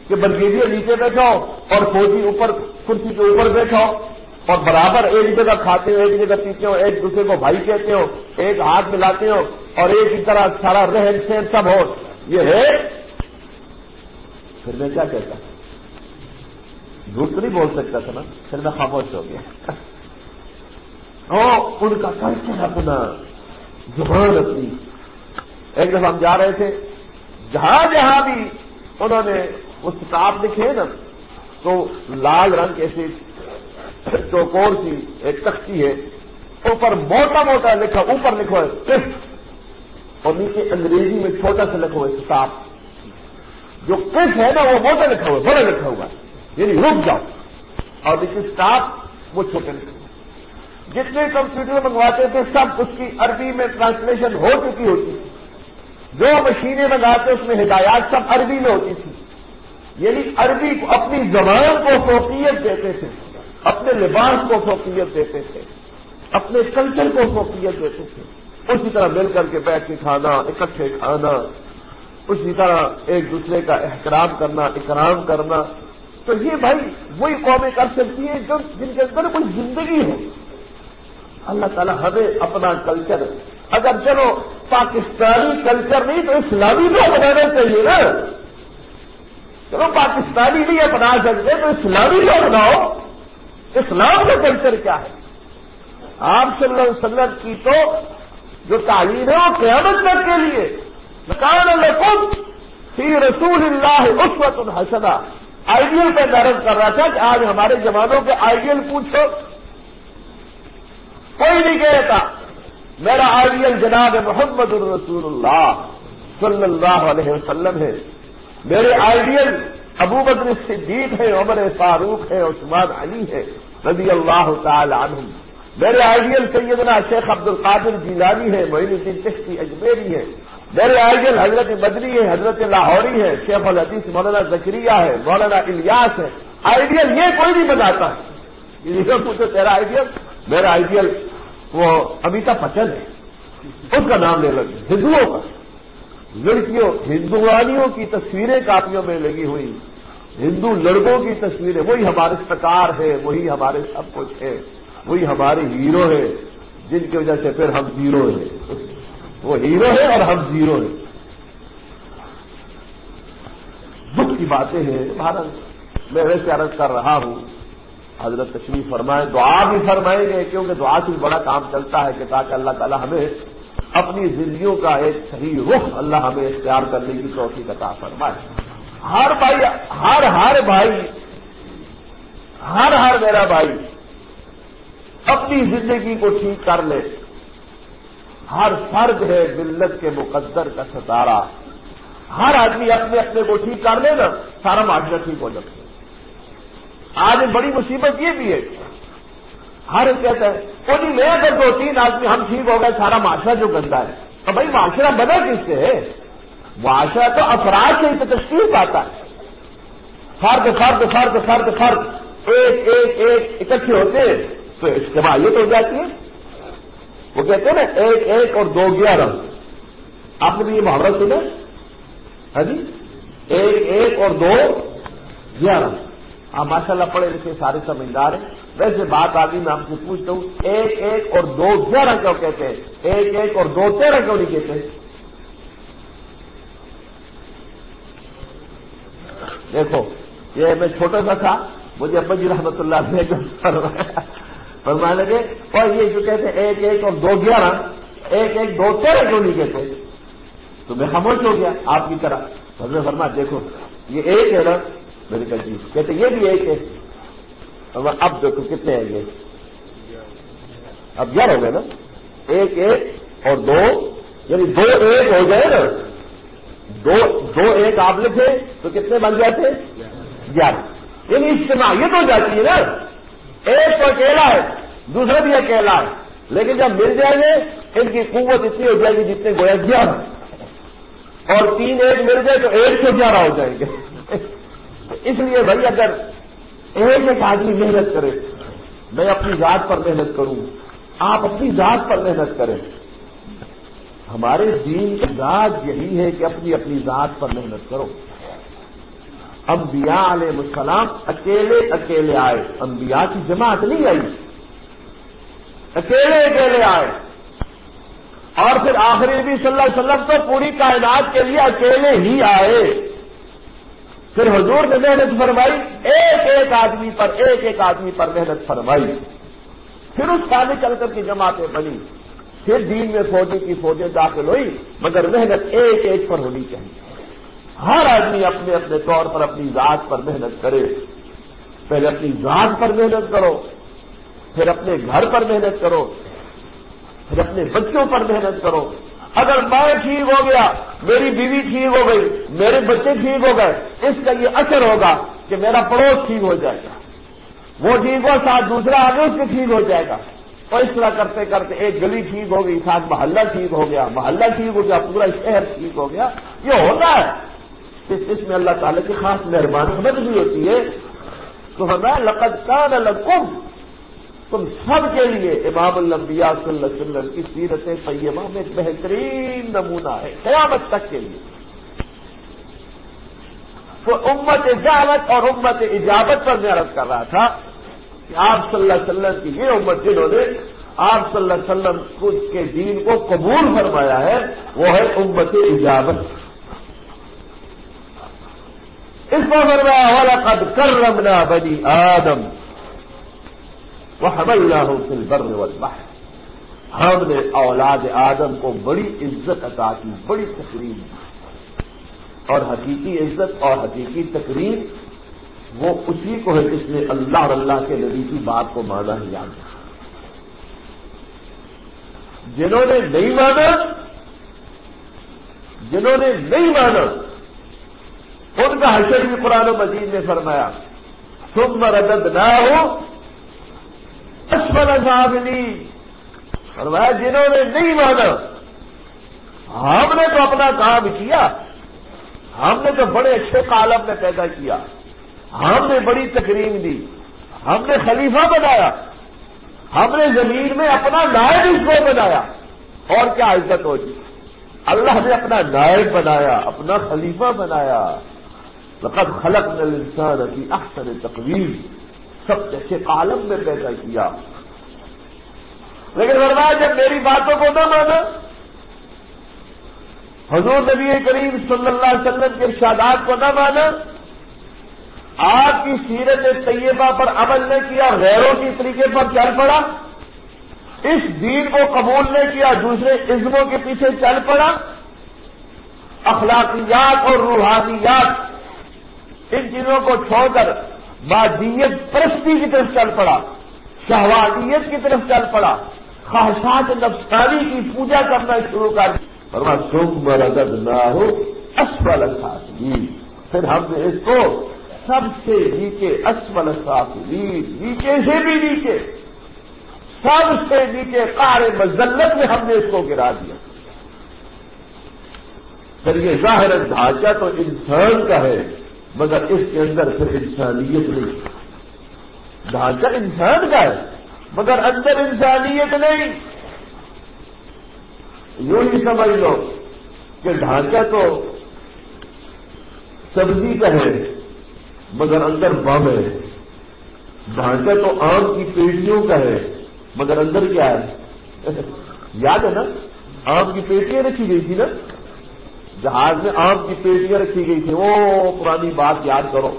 کہ بلگیریا نیچے بیٹھا ہو اور فوجی اوپر کرسی کے اوپر بیٹھا ہو اور برابر ایک جگہ کھاتے ہو، ایک جگہ پیتے ہو، ایک دوسرے کو بھائی کہتے ہو، ایک ہاتھ ملاتے ہو اور ایک ہی طرح سارا رہن سہن سب ہو۔ یہ ہے۔ پھر میں کیا کہتا جھوٹ تو نہیں بول سکتا تھا نا؟ پھر میں خاموش ہو گیا۔ ہاں، ان کا کلچر اپنا، زبان اپنی۔ ایک دفعہ ہم جا رہے تھے۔ جہاں جہاں بھی، انہوں نے وہ کتاب لکھے نا، تو لال رنگ ایسی چوکور سی ایک تختی ہے، اوپر موٹا موٹا لکھا، اوپر لکھو ہے کس اور نیچے انگریزی میں چھوٹا سا لکھو ہے کتاب۔ جو کس ہے نا، وہ موٹا لکھا ہوا بڑا لکھا ہوا ہے یعنی رک جاؤ۔ اور جس اسٹاف وہ چھوٹے لکھے جتنے کمپیوٹر منگواتے تھے، سب اس کی عربی میں ٹرانسلیشن ہو چکی ہوتی۔ تھی جو مشینیں منگاتے اس میں ہدایات سب عربی میں ہوتی تھی۔ یعنی عربی کو اپنی زبان کو فوقیت دیتے تھے، اپنے لباس کو فوقیت دیتے تھے، اپنے کلچر کو فوقیت دیتے تھے۔ اسی طرح مل کر کے بیٹھ کے کھانا، اکٹھے کھانا، اسی طرح ایک دوسرے کا احترام کرنا، اکرام کرنا۔ تو یہ بھائی وہی قومیں کر سکتی ہیں جو جن کے اندر کوئی زندگی ہو۔ اللہ تعالیٰ ہمیں اپنا کلچر اگر چلو پاکستانی کلچر نہیں تو اسلامی تو بنانا چاہیے نا۔ چلو پاکستانی نہیں اپنا سکتے تو اسلامی تو بناؤ اسلام کا کلچر کیا ہے؟ آپ صلی اللہ علیہ وسلم کی تو جو تعلیم ہے وہ قیامت تک کے لیے۔ مکان اللہ فی رسول اللہ اس وقت حسنا آئیڈیل پہ درج کر رہا تھا کہ آج ہمارے جوانوں کے آئیڈیل پوچھو۔ کوئی نہیں کہتا۔ میرا آئیڈیل جناب محمد الرسول اللہ صلی اللہ علیہ وسلم ہے۔ میرے آئیڈیل ابو بدر صدیق ہے، عمر فاروق ہے، عثمان علی ہے، رضی اللہ تعالی عنہ۔ میرے آئیڈیل سیدنا شیخ عبد القادر جیلانی ہے، معین الدین چشتی اجمیری ہے۔ میرے آئیڈیل حضرت بدری ہے، حضرت لاہوری ہے، شیخ الحدیث مولانا زکریہ ہے، مولانا الیاس ہے۔ آئیڈیل یہ کوئی نہیں بتاتا ہے پوچھو تیرا آئیڈیل میرا آئیڈیل وہ امیتا پچن ہے۔ اس کا نام لے لگے ہندوؤں کا۔ لڑکیوں ہندوانیوں کی تصویریں کاپیوں میں لگی ہوئی۔ ہندو لڑکوں کی تصویریں، وہی ہمارے سرکار ہے، وہی ہمارے سب کچھ ہے، وہی ہمارے ہیرو ہے، جن کی وجہ سے پھر ہم زیرو ہیں۔ وہ ہیرو ہے اور ہم زیرو ہیں۔ دکھ کی باتیں ہیں بھارت میں ویسے عرض کر رہا ہوں حضرت تشریف فرمائے، دعا بھی فرمائیں گے، کیونکہ دعا سے بڑا کام چلتا ہے کہ تاکہ اللہ تعالیٰ ہمیں اپنی زندگیوں کا ایک صحیح رخ اللہ ہمیں اختیار کرنے کی توفیق عطا فرمائے۔ ہر بھائی، ہر ہر بھائی، ہر ہر میرا بھائی اپنی زندگی کو ٹھیک کر لے۔ ہر فرد ہے ملت کے مقدر کا ستارہ۔ ہر آدمی اپنے اپنے کو ٹھیک کر لے نا سارا معاشرہ ٹھیک ہو جاتا آج بڑی مصیبت یہ بھی ہے۔ ہر ایک کہتا ہے، وہ جی میں اگر دو تین آدمی ہم ٹھیک ہو گئے، سارا معاشرہ جو گندا ہے۔ تو بھائی معاشرہ بنا کس سے ہے؟ معاشرہ تو افراد سے ہی تشکیل پاتا ہے۔ فرد فرد فرد فرد فرد۔ ایک ایک ایک اکٹھے ہوتے ہیں، تو اجتماعیت ہو جاتی ہے۔ وہ کہتے ہیں نا، ایک ایک اور دو گیارہ۔ آپ نے بھی یہ محاورت سنا؟ ہاں جی؟ ایک ایک اور دو گیارہ۔ ہاں، آپ ماشاء اللہ پڑھے لکھے سارے سمجھدار ہیں۔ ویسے بات آگی میں آپ سے پوچھتا ہوں، ایک ایک اور دو گیارہ کیوں کہتے ہیں؟ ایک ایک اور دو تیرہ کیوں نہیں کہتے دیکھو، یہ میں چھوٹا سا تھا، مجھے ابا جی رحمت اللہ نے فرمانے لگے، اور یہ جو کہتے ہیں، ایک ایک اور دو گیارہ، ایک ایک دو تیرہ کیوں نہیں کہتے تو میں خاموش ہو گیا آپ کی طرح۔ حضرت فرما دیکھو، یہ ایک ہے نا میرے کہا جی۔ کہتے یہ بھی ایک ہے۔ اب دیکھو کتنے ہیں یہ۔ اب گیارہ ہو گئے نا۔ ایک ایک اور دو یعنی دو ایک ہو جائے نا۔ دو دو ایک آپ لکھے تو کتنے بن جاتے؟ گیارہ۔ یعنی اجتماع، یہ تو جاتی ہے نا۔ ایک تو اکیلا ہے، دوسرا بھی اکیلا ہے۔ لیکن جب مل جائیں گے، ان کی قوت اتنی ہو جائے گی جتنے گویا گیارہ۔ اور تین ایک مل جائے تو ایک سے گیارہ ہو جائیں گے۔ اس لیے بھائی اگر ایک ایک آدمی محنت کرے، میں اپنی ذات پر محنت کروں، آپ اپنی ذات پر محنت کریں۔ ہمارے دین کی ذات یہی ہے کہ اپنی اپنی ذات پر محنت کرو۔ انبیاء علیہ السلام اکیلے اکیلے آئے۔ انبیاء کی جماعت نہیں آئی۔ اکیلے اکیلے آئے۔ اور پھر آخری نبی صلی اللہ علیہ وسلم تو پوری کائنات کے لیے اکیلے ہی آئے۔ پھر حضور نے محنت فرمائی، ایک ایک آدمی پر، ایک ایک آدمی پر محنت فرمائی۔ پھر اس کالے چل کر کی جماعتیں بنی۔ پھر دین میں فوجی کی فوجیں داخل ہوئی، مگر محنت ایک ایک پر ہونی چاہیے۔ ہر آدمی اپنے اپنے طور پر اپنی ذات پر محنت کرے۔ پہلے اپنی ذات پر محنت کرو، پھر اپنے گھر پر محنت کرو، پھر اپنے بچوں پر محنت کرو۔ اگر میں ٹھیک ہو گیا، میری بیوی ٹھیک ہو گئی، میرے بچے ٹھیک ہو گئے، اس کا یہ اثر ہوگا کہ میرا پڑوس ٹھیک ہو جائے گا۔ وہ جی ٹھیک ہو ساتھ دوسرا آگے اس کے ٹھیک ہو جائے گا۔ اور اس طرح کرتے کرتے ایک گلی ٹھیک ہو گئی، ساتھ محلہ ٹھیک ہو گیا، محلہ ٹھیک ہو گیا، پورا شہر ٹھیک ہو گیا۔ یہ ہوتا ہے۔ اس میں اللہ تعالی کی خاص مہربانی سمجھ بھی ہوتی ہے۔ تو ہمیں لقد کان لکم تم سب کے لیے امام الانبیاء صلی اللہ علیہ وسلم کی سیرت طیبہ میں ایک بہترین نمونہ ہے، قیامت تک کے لیے۔ تو امت اجابت اور امت اجابت پر میں عرض کر رہا تھا کہ آپ صلی اللہ علیہ وسلم کی یہ امت جنہوں نے آپ صلی اللہ علیہ وسلم خود کے دین کو قبول فرمایا ہے، وہ ہے امت اجابت۔ اس کو فرمایا والا قد کر رمنا بنی آدم وہ اللہ فل بر والبحر۔ ہم نے اولاد آدم کو بڑی عزت عطا کی، بڑی تقریب دی۔ اور حقیقی عزت اور حقیقی تقریب وہ اسی کو ہے جس نے اللہ اور اللہ کے نبی کی بات کو مانا ہی یاد رکھا۔ جنہوں نے نہیں مانا، جنہوں نے نہیں مانا، ان کا حشر بھی قرآن مجید نے فرمایا تم ردد نہ ہو فرمایا، جنہوں نے نہیں مانا، ہم نے تو اپنا کام کیا۔ ہم نے تو بڑے اچھے کالم میں پیدا کیا۔ ہم نے بڑی تقریم دی۔ ہم نے خلیفہ بنایا۔ ہم نے زمین میں اپنا نائب اس کو بنایا۔ اور کیا عزت ہوگی؟ اللہ نے اپنا نائب بنایا، اپنا خلیفہ بنایا۔ لقد خلق نل انسان ابھی اکثر تقویم۔ سب جیسے عالم میں پیدا کیا۔ لیکن فرمایا جب میری باتوں کو نہ مانا، حضور نبی کریم صلی اللہ علیہ وسلم کے ارشادات کو نہ مانا، آپ کی سیرت طیبہ پر عمل نہ کیا، غیروں کی طریقے پر چل پڑا، اس دین کو قبول نہ کیا، دوسرے عزموں کے پیچھے چل پڑا۔ اخلاقیات اور روحانیات ان چیزوں کو چھوڑ کر مادیت پرستی کی طرف چل پڑا شہوادیت کی طرف چل پڑا، خواہشات نفسانی کی پوجا کرنا شروع کر فرما تم مردد نہ ہو، اسفل ساتھی پھر ہم نے اس کو سب سے نیچے اسفل ساتھی نیچے سے بھی نیچے سب سے نیچے کار مزلت میں ہم نے اس کو گرا دیا۔ پھر یہ ظاہر ڈھانچہ تو انسان کا ہے۔ مگر اس کے اندر پھر انسانیت نہیں۔ ڈھانچہ انسان کا ہے، مگر اندر انسانیت نہیں۔ یوں ہی سمجھ لو کہ ڈھانچہ تو سبزی کا ہے، مگر اندر بم ہے۔ ڈھانچہ تو آم کی پیٹیوں کا ہے، مگر اندر کیا ہے؟ یاد ہے نا؟ آم کی پیٹیاں رکھی گئی تھی نا؟ جہاز میں آم کی پیٹیاں رکھی گئی تھی وہ پرانی بات یاد کرو۔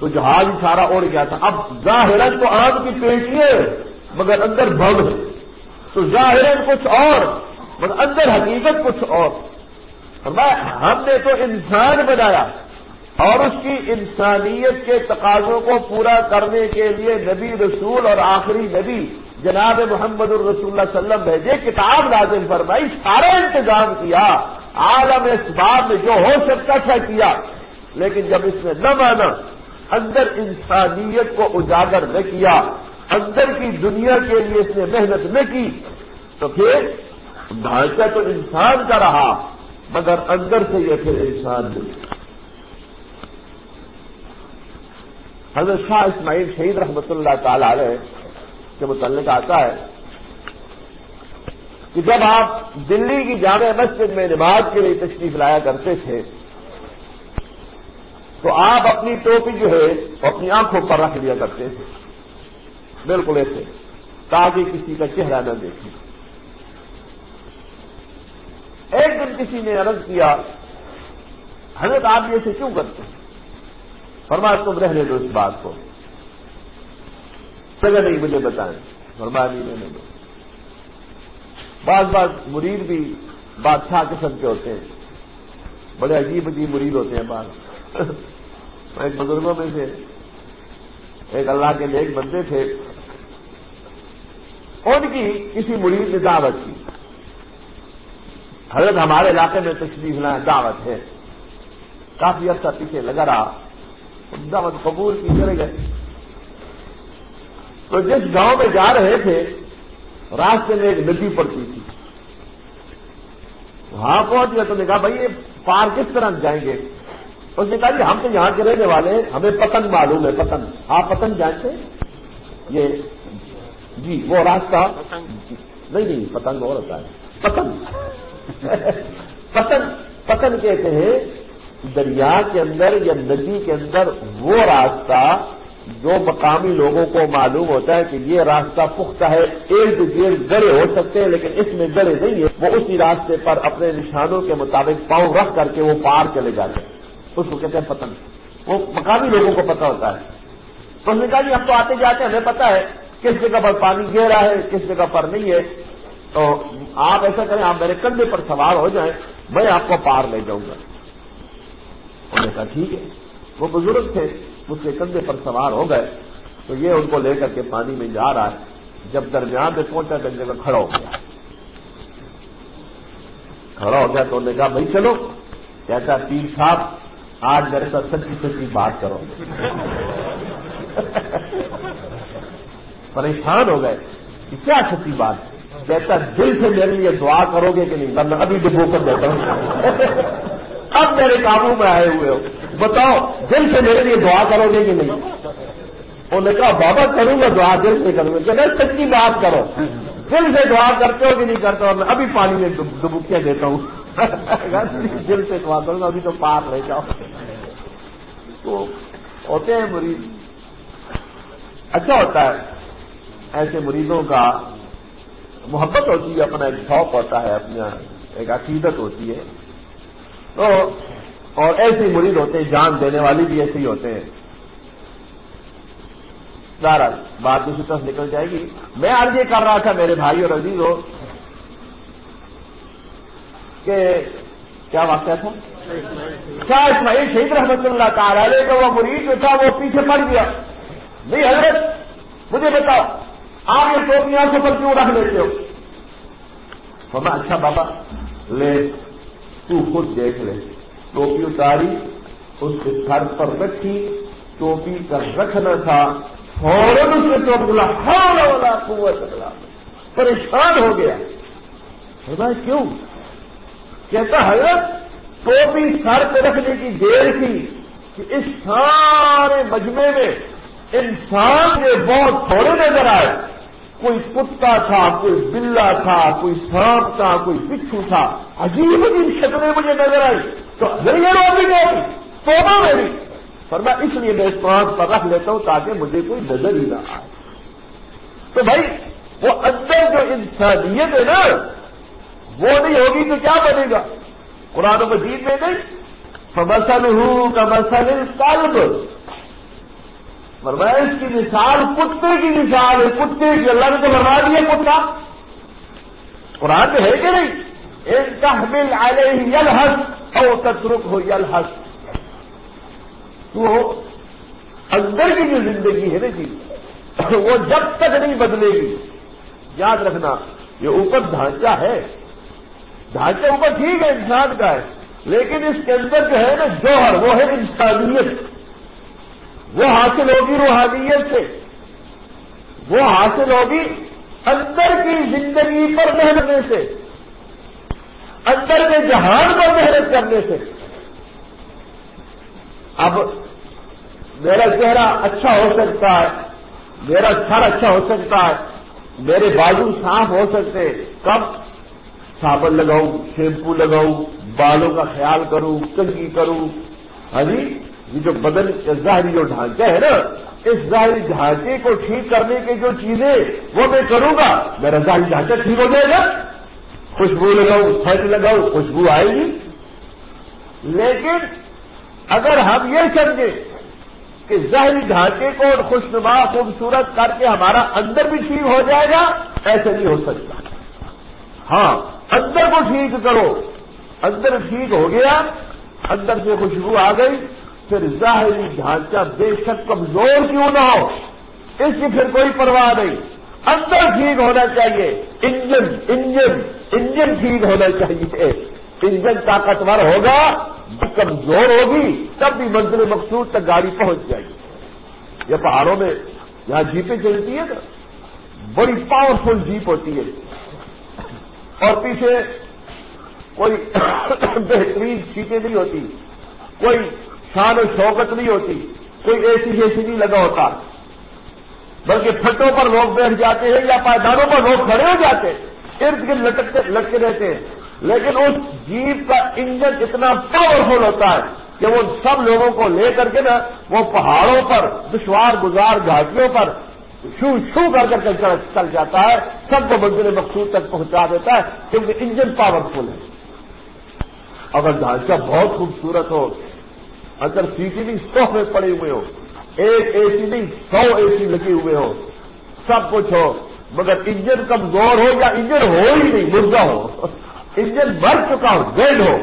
تو جہاز سارا اڑ گیا تھا۔ اب ظاہر تو آم کی پیٹیاں مگر اندر بم ہے۔ تو ظاہر کچھ اور، مگر اندر حقیقت کچھ اور۔ ہم نے تو انسان بنایا اور اس کی انسانیت کے تقاضوں کو پورا کرنے کے لیے نبی رسول اور آخری نبی جناب محمد الرسول اللہ علیہ وسلم بھیجے کتاب لازم فرمائی، سارا انتظام کیا۔ عالم اس بات میں جو ہو سکتا تھا کیا، لیکن جب اس نے نہ مانا، اندر انسانیت کو اجاگر نہ کیا، اندر کی دنیا کے لیے اس نے محنت نہ کی، تو پھر ڈھانچہ تو انسان کا رہا، مگر اندر سے یہ پھر انسان نہیں۔ حضرت شاہ اسماعیل شہید رحمت اللہ تعالی علیہ کے متعلق آتا ہے کہ جب آپ دلی کی جامع مسجد میں نماز کے لیے تشریف لایا کرتے تھے، تو آپ اپنی ٹوپی جو ہے، اپنی آنکھوں پر رکھ لیا کرتے تھے۔ بالکل ایسے، تاکہ کسی کا چہرہ نہ دیکھے ایک دن کسی نے عرض کیا، حضرت آپ یہ سے کیوں کرتے ہیں؟ فرما تم رہنے دو اس بات کو۔ جگہ نہیں مجھے بتائیں۔ فرما نہیں رہنے دو بعض بعض مرید بھی بادشاہ قسم کے ہوتے ہیں۔ بڑے عجیب عجیب مرید ہوتے ہیں بعض۔ ایک بزرگوں میں سے ایک اللہ کے نیک بندے تھے۔ ان کی کسی مرید نے دعوت کی۔ حضرت ہمارے علاقے میں تشریف لایا دعوت ہے۔ کافی عرصہ پیچھے لگا رہا۔ دعوت قبول کی چلے گئے۔ تو جس گاؤں میں جا رہے تھے راستے میں ایک ندی پڑتی تھی۔ وہاں پہنچ گیا تو نے کہا بھائی یہ پار کس طرح جائیں گے؟ اس نے کہا جی ہم تو یہاں کے رہنے والے ہیں ہمیں پتنگ معلوم ہے پتنگ آپ پتنگ جانتے یہ جی وہ راستہ۔ نہیں نہیں پتنگ اور ہوتا ہے۔ پتنگ پتنگ پتنگ کہتے ہیں دریا کے اندر یا ندی کے اندر وہ راستہ جو مقامی لوگوں کو معلوم ہوتا ہے کہ یہ راستہ پختہ ہے ایک ڈیڑھ گڑے ہو سکتے ہیں، لیکن اس میں گڑے نہیں ہے وہ اسی راستے پر اپنے نشانوں کے مطابق پاؤں رکھ کر کے وہ پار چلے جاتے ہیں۔ اس کو کہتے ہیں پتنگ۔ وہ مقامی لوگوں کو پتا ہوتا ہے۔ تو نے کہا جی ہم تو آتے جاتے ہمیں پتا ہے کس جگہ پر پانی گہرا ہے، کس جگہ پر نہیں ہے۔ تو آپ ایسا کریں، آپ میرے کندھے پر سوار ہو جائیں، میں آپ کو پار لے جاؤں گا۔ انہوں نے کہا ٹھیک ہے۔ وہ بزرگ تھے۔ اس کے کندھے پر سوار ہو گئے تو یہ ان کو لے کر کے پانی میں جا رہا ہے۔ جب درمیان میں پہنچا تو جگہ کھڑا ہو گیا۔ کھڑا ہو گیا تو انہوں نے کہا، بھائی چلو، کہتا، پیر صاحب، آج میرے ساتھ سچی سچی بات کرو۔ پریشان ہو گئے کہ کیا سچی بات؟ کہتا، دل سے میرے لیے دعا کرو گے کہ نہیں، ورنہ ابھی ڈبو کر دیتا ہوں اب میرے قابو میں آئے ہوئے ہو۔ بتاؤ، دل سے میرے لیے دعا کرو گے کہ نہیں؟ انہوں نے کہا، بابا کروں گا دعا، دل سے کروں گا۔ کہ سچی بات کرو۔ دل سے دعا کرتے ہو کہ نہیں کرتے اور میں ابھی پانی میں ڈبکیاں دیتا ہوں۔ دل سے دعا کروں گا، ابھی تو پار رہ جاؤ۔ تو ہوتے ہیں مریض۔ اچھا ہوتا ہے۔ ایسے مریضوں کا محبت ہوتی ہے، اپنا ایک شوق ہوتا ہے، اپنا ایک عقیدت ہوتی ہے۔ تو اور ایسے مرید ہوتے ہیں، جان دینے والی بھی ایسے ہی ہوتے ہیں۔ سارا بات دوسری طرف نکل جائے گی۔ میں آج یہ کر رہا تھا میرے بھائی اور عزیز ہو کہ کیا واقعہ تھا؟ کیا اسماعیل شہید رحمت اللہ تعالی کا وہ مرید جو تھا، وہ پیچھے پڑ گیا۔ نہیں حضرت، مجھے بتاؤ، آپ یہ ٹوپیاں سے پر کیوں رکھ لیتے ہو؟ ہم اچھا بابا، لے، تو خود دیکھ لے۔ ٹوپی اتاری، اس کے سر پر رکھی، ٹوپی کا رکھنا تھا، فوراً اس سے ٹوپ بلا والا قوت اگلا پریشان ہو گیا۔ بھائی کیوں؟ کہتا حضرت ٹوپی سر پہ رکھنے کی دیر تھی کہ اس سارے مجمے میں انسان کے بہت تھوڑے نظر آئے۔ کوئی کتا تھا، کوئی بلا تھا، کوئی سانپ تھا، کوئی پچھو تھا۔ عجیب عجیب شکلیں مجھے نظر آئی تو ذریعے روٹی نہیں توبہ میری۔ پر میں اس لیے میں اس پانچ پر رکھ لیتا ہوں تاکہ مجھے کوئی نظر ہی نہ آئے۔ تو بھائی، وہ اندر جو انسانیت ہے نا، وہ نہیں ہوگی تو کیا بنے گا؟ قرآن مجید میں نہیں۔ مسل ہوں کا مسل قلب فرمایا، اس کی مثال کتے کی مثال ہے۔ کتے کی اللہ نے تو بروا دیا کتا۔ قرآن ہے کہ نہیں؟ ایک تحمل آئے یل ہس اور تترک ہو یل ہس تو اندر کی جو زندگی ہے نا جی وہ جب تک نہیں بدلے گی. یاد رکھنا، یہ اوپر ڈھانچہ ہے. ڈھانچہ اوپر ٹھیک ہے، انسان کا ہے. لیکن اس کے اندر جو ہے نا، جوہر، وہ ہے انسانیت. وہ حاصل ہوگی روحانیت سے. وہ حاصل ہوگی اندر کی زندگی پر محنت سے. اندر کے جہان پر محنت کرنے سے۔ اب میرا چہرہ اچھا ہو سکتا ہے، میرا سر اچھا ہو سکتا ہے، میرے بازو صاف ہو سکتے، کب؟ صابن لگاؤں، شیمپو لگاؤں، بالوں کا خیال کروں کنگی کروں۔ ہاں جی یہ جو بدن ظاہری جو ڈھانچہ ہے نا، اس ظاہری ڈھانچے کو ٹھیک کرنے کی جو چیزیں، وہ میں کروں گا، میرا ظاہری ڈھانچہ ٹھیک ہو جائے گا۔ خوشبو لگاؤں سینٹ لگاؤں خوشبو آئے گی۔ لیکن اگر ہم یہ سمجھیں کہ ظاہری ڈھانچے کو اور خوشنما خوبصورت کر کے ہمارا اندر بھی ٹھیک ہو جائے گا، ایسے نہیں ہو سکتا۔ ہاں اندر کو ٹھیک کرو۔ اندر ٹھیک ہو گیا، اندر سے خوشبو آ گئی، پھر ظاہری ڈھانچہ بے شک کمزور کیوں نہ ہو۔ اس کی پھر کوئی پرواہ نہیں۔ اندر ٹھیک ہونا چاہیے۔ Engine engine. انجن ٹھیک ہونا چاہیے۔ انجن طاقتور ہوگا، کمزور ہوگی، تب بھی منزل مقصود تک گاڑی پہنچ جائے گی۔ یہ پہاڑوں میں یہاں جیپیں چلتی ہے نا، بڑی پاورفل جیپ ہوتی ہے۔ اور پیچھے کوئی بہترین سیٹیں نہیں ہوتی، کوئی شان و شوقت نہیں ہوتی، کوئی اے سی جیسی نہیں لگا ہوتا۔ بلکہ پھٹوں پر لوگ بیٹھ جاتے ہیں یا پائیدانوں پر لوگ کھڑے ہو جاتے ہیں۔ ارد گرد لٹکتے لٹکے رہتے ہیں۔ لیکن اس جیپ کا انجن اتنا پاورفل ہوتا ہے کہ وہ سب لوگوں کو لے کر کے نا وہ پہاڑوں پر، دشوار گزار گھاٹیوں پر شو شو کر کر چل جاتا ہے۔ سب کو منزل مقصود تک پہنچا دیتا ہے کیونکہ انجن پاورفل ہے۔ اگر ڈھانچہ بہت خوبصورت ہو، اگر سیٹی نہیں سو میں پڑے ہوئے ہو، ایک اے سی نہیں سو اے سی لگے ہوئے ہو، سب کچھ ہو۔ مگر انجن کمزور ہو یا انجن ہو ہی نہیں، مردہ ہو۔ انجن مر چکا ہو ڈیڈ ہو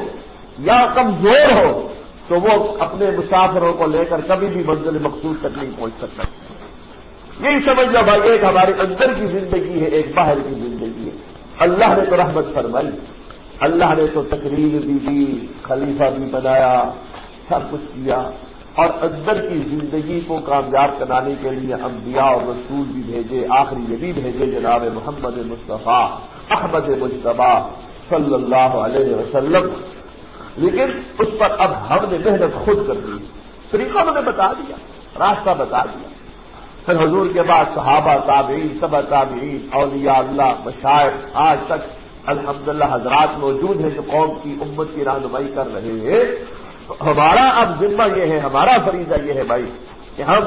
یا کمزور ہو، تو وہ اپنے مسافروں کو لے کر کبھی بھی منزل مقصود تک نہیں پہنچ سکتا۔ یہی سمجھ لو بھائی، ایک ہمارے اندر کی زندگی ہے، ایک باہر کی زندگی ہے۔ اللہ نے تو رحمت فرمائی۔ اللہ نے تو تقریر بھی دی، خلیفہ بھی بنایا، سب کچھ کیا۔ اور اندر کی زندگی کو کامیاب بنانے کے لیے انبیاء اور رسول بھی بھیجے، آخری یہ بھی بھیجے جناب محمد مصطفیٰ احمد مشتبہ صلی اللہ علیہ وسلم۔ لیکن اس پر اب ہم نے محنت خود کر دی۔ طریقہ میں نے بتا دیا، راستہ بتا دیا۔ پھر حضور کے بعد صحابہ تابعین سب تابعین، اولیاء اللہ، مشاعر، آج تک الحمدللہ حضرات موجود ہیں جو قوم کی امت کی رہنمائی کر رہے ہیں۔ ہمارا اب ذمہ یہ ہے، ہمارا فریضہ یہ ہے بھائی کہ ہم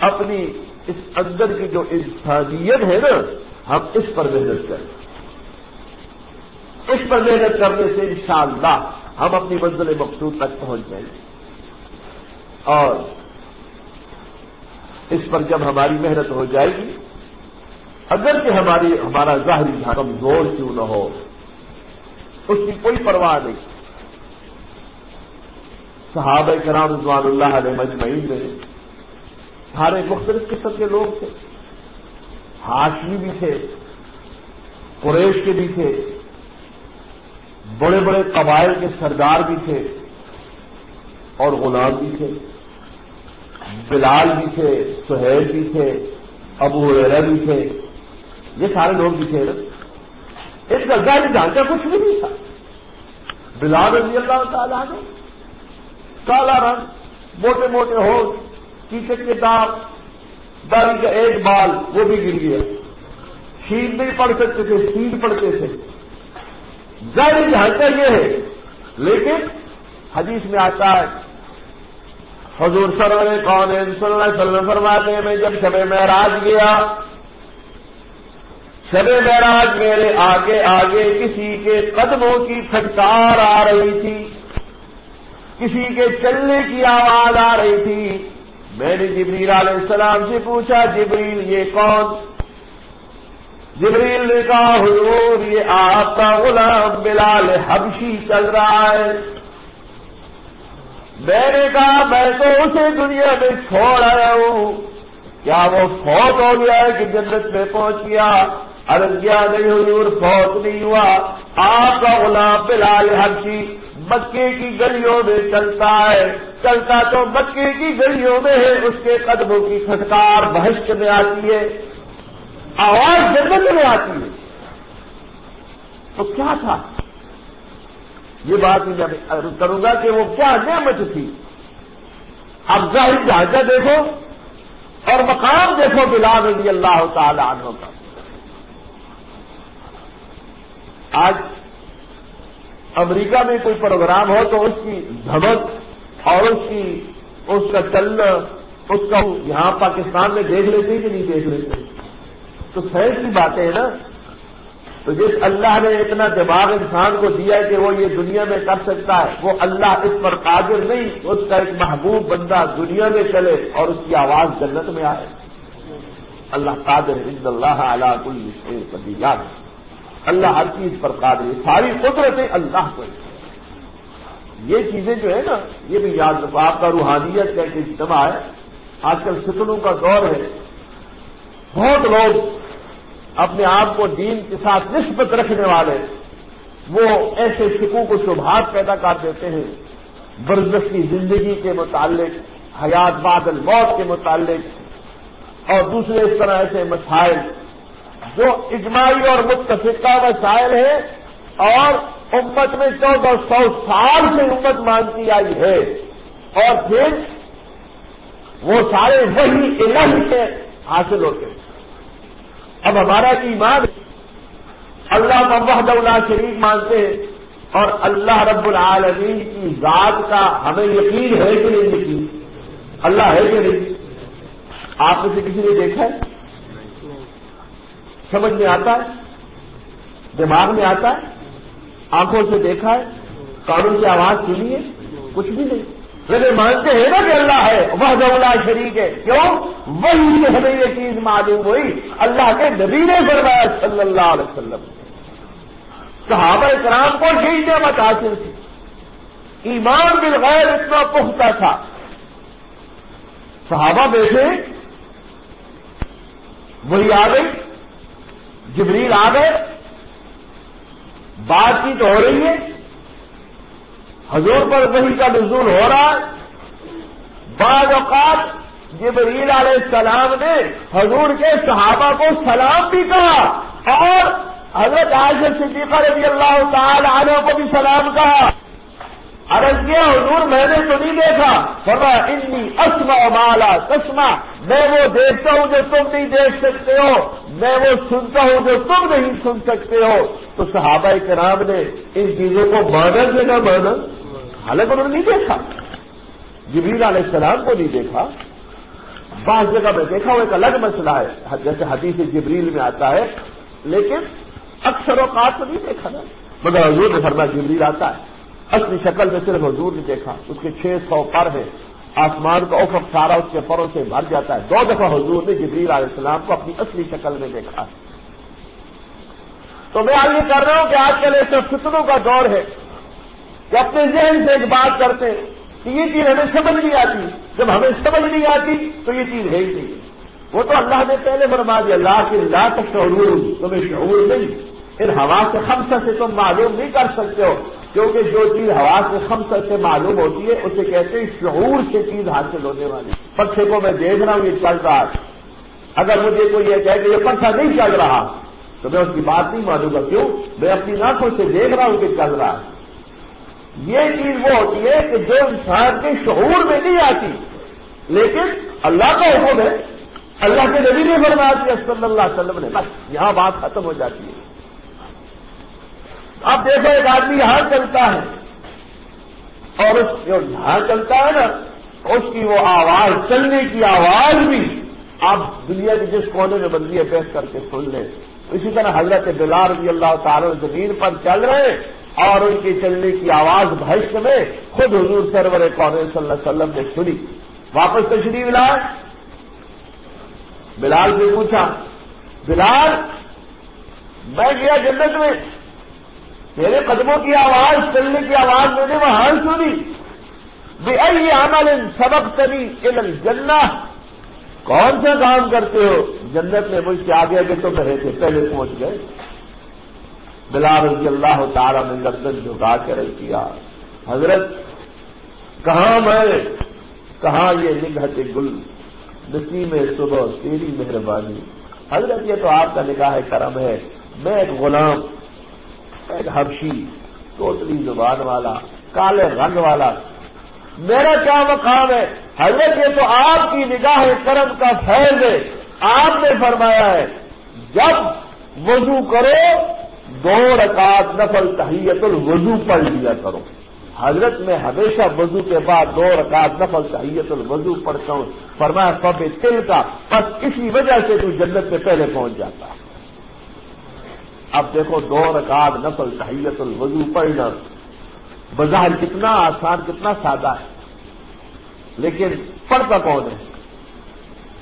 اپنی اس اندر کی جو انسانیت ہے نا، ہم اس پر محنت کریں۔ اس پر محنت کرنے سے انشاءاللہ ہم اپنی منزل مقصود تک پہنچ جائیں گے۔ اور اس پر جب ہماری محنت ہو جائے گی، اگر کہ ہماری، ہمارا ظاہری کمزور کیوں نہ ہو، اس کی کوئی پرواہ نہیں۔ صحابہ کرام رضوان اللہ علیہ مجمعین میں سارے مختلف قسم کے لوگ تھے۔ ہاشمی بھی تھے، قریش کے بھی تھے بڑے بڑے قبائل کے سردار بھی تھے اور غلام بھی تھے۔ بلال بھی تھے، سہیل بھی تھے، ابو ریرا بھی تھے۔ یہ سارے لوگ بھی تھے۔ نا ایک ظاہری ڈھانچہ کچھ بھی نہیں تھا۔ بلال رضی اللہ تعالیٰ نے کالا رنگ، موٹے موٹے ہو کیچڑ کے داغ داری کا ایک بال، وہ بھی گر گیا۔ شیر نہیں پڑ سکتے تھے سیٹ پڑتے تھے۔ ظاہری ڈھانچہ یہ ہے، لیکن حدیث میں آتا ہے، حضور سرور کون صلی اللہ علیہ وسلم فرماتے ہیں، میں جب شب معراج گیا، شب معراج میرے آگے آگے کسی کے قدموں کی پھٹکار آ رہی تھی۔ کسی کے چلنے کی آواز آ رہی تھی۔ میں نے جبریل علیہ السلام سے پوچھا، جبریل یہ کون؟ جبریل نے کہا، حضور، یہ آپ کا غلام بلال حبشی چل رہا ہے۔ میں نے کہا، میں تو اسے دنیا میں چھوڑ آیا ہوں۔ کیا وہ فوت ہو گیا ہے کہ جنت میں پہنچ گیا؟ ارگیا نہیں، حضور، فوت نہیں ہوا۔ آپ کا غلام بلال حبشی مکے کی گلیوں میں چلتا ہے۔ چلتا تو مکے کی گلیوں میں ہے، اس کے قدموں کی کھٹکار بحث میں آتی ہے۔ آواز جنت میں آتی ہے۔ تو کیا تھا؟ یہ بات میں کروں گا کہ وہ کیا نعمت تھی۔ اب ظاہر ڈھانچہ دیکھو اور مقام دیکھو بلال رضی اللہ تعالی عنہ کا۔ آج امریکہ میں کوئی پروگرام ہو تو اس کی دھمک اور اس کی اس کا چلنا، اس کا یہاں پاکستان میں دیکھ لیتے کہ نہیں دیکھ لیتے تو سہج کی باتیں ہیں نا۔ تو جس اللہ نے اتنا دماغ انسان کو دیا ہے کہ وہ یہ دنیا میں کر سکتا ہے، وہ اللہ اس پر قادر نہیں، اس کا ایک محبوب بندہ دنیا میں چلے اور اس کی آواز جنت میں آئے۔ اللہ قادر عند اللہ علا کل یاد اللہ ہر چیز پر قادر ہے۔ ساری قدرتیں اللہ کو یہ چیزیں جو ہے نا، یہ بھی یاد رکھو، آپ کا روحانیت کا ایک اجتماع ہے۔ آج کل فتنوں کا دور ہے۔ بہت لوگ اپنے آپ کو دین کے ساتھ نسبت رکھنے والے، وہ ایسے شکو کو شبہات پیدا کر دیتے ہیں۔ برزخ کی زندگی کے متعلق، حیات بادل موت کے متعلق، اور دوسرے اس طرح ایسے مسائل جو اجماعی اور متفقہ مسائل ہیں اور امت میں چودہ سو سال سے امت مانتی آئی ہے۔ اور پھر وہ سارے وہی علم سے حاصل ہوتے ہیں۔ اب ہمارا ایمان اللہ محمد اللہ شریف مانتے ہیں اور اللہ رب العالمین کی ذات کا ہمیں یقین ہے کہ نہیں؟ یقین۔ اللہ ہے کہ نہیں؟ آپ میں سے کسی نے دیکھا ہے؟ سمجھ میں آتا ہے؟ دماغ میں آتا ہے؟ آنکھوں سے دیکھا ہے؟ کانوں کی آواز سنی ہے؟ کچھ بھی نہیں۔ لیکن مانتے ہیں نا کہ اللہ ہے وہ اللہ شریک ہے۔ کیوں؟ وہی سے ہمیں یہ چیز معلوم ہوئی، اللہ کے نبی نے فرمایا صلی اللہ علیہ وسلم۔ صحابہ کرام کو یہی نعمت حاصل تھی۔ ایمان بالغیر اتنا پختہ تھا۔ صحابہ بیٹھے، وہی آ گئی جبریل آ گئے۔ بات چیت ہو رہی ہے۔ حضور پر وہی کا نزول ہو رہا ہے۔ بعض اوقات جبریل علیہ السلام نے حضور کے صحابہ کو سلام بھی کہا اور حضرت عائشہ صدیقہ رضی اللہ تعالی عنہ کو بھی سلام کہا۔ عرض کیا، حضور میں نے تو نہیں دیکھا۔ فرما انی اسما مالا تسما میں وہ دیکھتا ہوں جو تم نہیں دیکھ سکتے ہو۔ میں وہ سنتا ہوں جو تم نہیں سن سکتے ہو۔ تو صحابہ کرام نے ان چیزوں کو مانا سے نہ مانا۔ حالانکہ انہوں نے نہیں دیکھا۔ جبریل علیہ السلام کو نہیں دیکھا۔ بعض جگہ میں دیکھا وہ ایک الگ مسئلہ ہے۔ جیسے حدیث جبریل میں آتا ہے، لیکن اکثر اوقات تو نہیں دیکھا نا۔ مگر حضور نے فرمایا، جبریل آتا ہے۔ اصلی شکل میں صرف حضور نے دیکھا، اس کے چھ سو پر ہے۔ آسمان کا افق سارا اس کے پروں سے بھر جاتا ہے۔ دو دفعہ حضور نے جبریل علیہ السلام کو اپنی اصلی شکل میں دیکھا۔ ہے تو میں آج یہ کر رہا ہوں کہ آج کل ایسے فطروں کا دور ہے۔ کہ اپنے ذہن سے ایک بات کرتے ہیں کہ یہ چیز ہمیں سمجھ نہیں آتی۔ جب ہمیں سمجھ نہیں آتی تو یہ چیز ہے ہی نہیں۔ وہ تو اللہ نے پہلے فرما دیا اللہ کے لا کا شعور، تمہیں شعور نہیں۔ ان ہوا سے خمسہ سے تم معلوم نہیں کر سکتے ہو۔ کیونکہ جو چیز ہوا سے خمسہ سے معلوم ہوتی ہے، اسے کہتے ہیں شعور سے چیز حاصل ہونے والی۔ پکے کو میں دیکھ رہا ہوں یہ چل رہا ہے۔ اگر مجھے کوئی یہ کہ یہ پنکھا نہیں چل رہا، تو میں اس کی بات نہیں مانوں گا۔ کیوں؟ میں اپنی آنکھوں سے دیکھ رہا ہوں کہ چل رہا ہے۔ یہ چیز وہ ہوتی ہے کہ جو انسان کے شعور میں نہیں آتی، لیکن اللہ کا حکم ہے۔ اللہ کے نبی نے فرما دیا صلی اللہ علیہ وسلم نے، بس، یہاں بات ختم ہو جاتی ہے۔ اب دیکھو ایک آدمی یہاں چلتا ہے اور اس جو یہاں چلتا ہے نا، اس کی وہ آواز، چلنے کی آواز بھی آپ دنیا کے جس کونے میں بندی ہے پیش کر کے سن لیں۔ اسی طرح حضرت بلال رضی اللہ تعالی زمین پر چل رہے ہیں اور ان کی چلنے کی آواز بھشت میں خود حضور سرور قون صلی اللہ علیہ وسلم نے سنی۔ واپس تشریف لائے۔ بلال سے پوچھا، بلال، میں گیا جنت میں۔ میرے قدموں کی آواز، چلنے کی آواز میں نے وہاں سنی۔ بے عمل سبق تری علم جنا کون سا کام کرتے ہو؟ جنت میں مجھ سے آگے آگے تو رہے تھے، پہلے پہنچ گئے۔ بلال رضی اللہ تعالیٰ نے گردن جھکا کے رکھ کیا، حضرت، کہاں میں؟ کہاں یہ نگہت گل؟ نسیم صبح، تیری مہربانی۔ حضرت، یہ تو آپ کا نکاح کرم ہے۔ میں ایک غلام ایک حبشی توتلی زبان والا، کالے رنگ والا۔ میرا کیا مقام ہے؟ حضرت، یہ تو آپ کی نگاہ کرم کا فیض ہے۔ آپ نے فرمایا ہے، جب وضو کرو، دو رکعت نفل تحیت الوضو پڑھ لیا کرو۔ حضرت، میں ہمیشہ وضو کے بعد دو رکعت نفل تحیت الوضو پڑھتا ہوں۔ فرمایا پب تل کا بس اسی وجہ سے تو جنت میں پہلے پہنچ جاتا۔ ہے اب دیکھو دو رکعت نفل، تحیت الوضو، پڑھنا۔ بظاہر کتنا آسان، کتنا سادہ ہے۔ لیکن پڑھتا کون ہے؟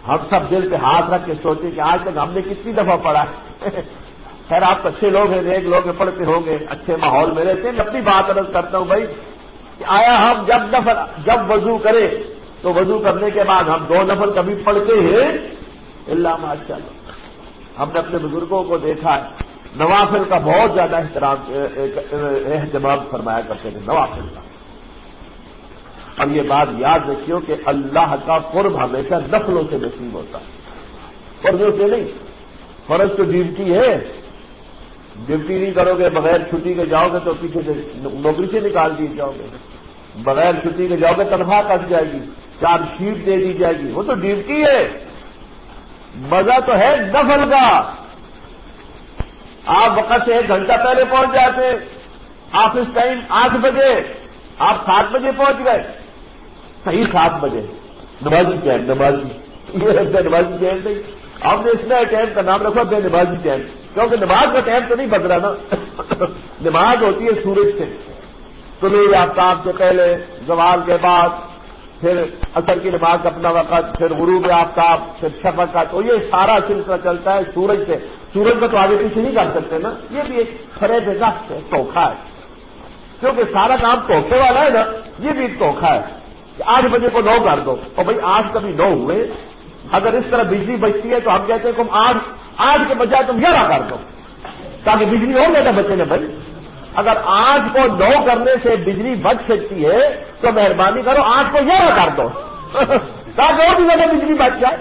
ہم سب دل پہ ہاتھ رکھ کے سوچیں کہ آج تک ہم نے کتنی دفعہ پڑھا ہے۔ خیر، آپ اچھے لوگ ہیں ایک لوگ پڑھتے ہوں گے، اچھے ماحول میں رہتے ہیں۔ میں اپنی بات عرض کرتا ہوں بھائی، کہ آیا ہم جب نفل، جب وضو کرے تو وضو کرنے کے بعد ہم دو نفل کبھی پڑھتے ہیں؟ اللہ ماشاء اللہ ہم نے اپنے بزرگوں کو دیکھا ہے۔ نوافل کا بہت زیادہ احترام اہتمام فرمایا کرتے تھے، نوافل کا۔ اور یہ بات یاد رکھیو کہ اللہ کا قرب ہمیشہ نفلوں سے نصیب ہوتا ہے۔ فرضوں سے نہیں، فرض تو ڈیوٹی ہے۔ ڈیوٹی نہیں کرو گے، بغیر چھٹی کے جاؤ گے تو پیچھے سے نوکری سے نکال دی جاؤ گے۔ بغیر چھٹی کے جاؤ گے تنخواہ کٹ جائے گی چارج شیٹ دے دی جائے گی۔ وہ تو ڈیوٹی ہے۔ مزہ تو ہے نفل کا۔ آپ وقت سے ایک گھنٹہ پہلے پہنچ جاتے آفس ٹائم آٹھ بجے، آپ سات بجے پہنچ گئے۔ صحیح سات بجے۔ نمازی ٹائم نمازی۔ یہ نمازی ٹائم نہیں۔ ہم نے اس میں ٹائم کا نام رکھا، بے نمازی ٹائم کیونکہ نماز کا ٹائم تو نہیں بدلا نا۔ نماز ہوتی ہے سورج سے۔ طلوع آفتاب سے پہلے، زوال کے بعد، پھر اثر کی نماز اپنا وقت، پھر غروب آفتاب، پھر شفق کا تو یہ سارا سلسلہ چلتا ہے سورج سے۔ سورج کو تو آگے پیچھے نہیں کر سکتے نا، یہ بھی ایک خرید نقص ہے ہے۔ کیونکہ سارا کام توکھے والا ہے نا، یہ بھی ایک توکھا ہے کہ آٹھ بجے کو نو کر دو۔ اور بھائی آٹھ کبھی نو ہوئے۔ اگر اس طرح بجلی بچتی ہے تو ہم کہتے ہیں تم آٹھ آٹھ کے بجائے تم گیارہ کر دو۔ تاکہ بجلی ہو گیا تھا بچے نے بھائی۔ اگر آٹھ کو نو کرنے سے بجلی بچ سکتی ہے، تو مہربانی کرو آٹھ کو گیارہ کر دو۔ تاکہ اور بھی زیادہ بجلی بچ جائے۔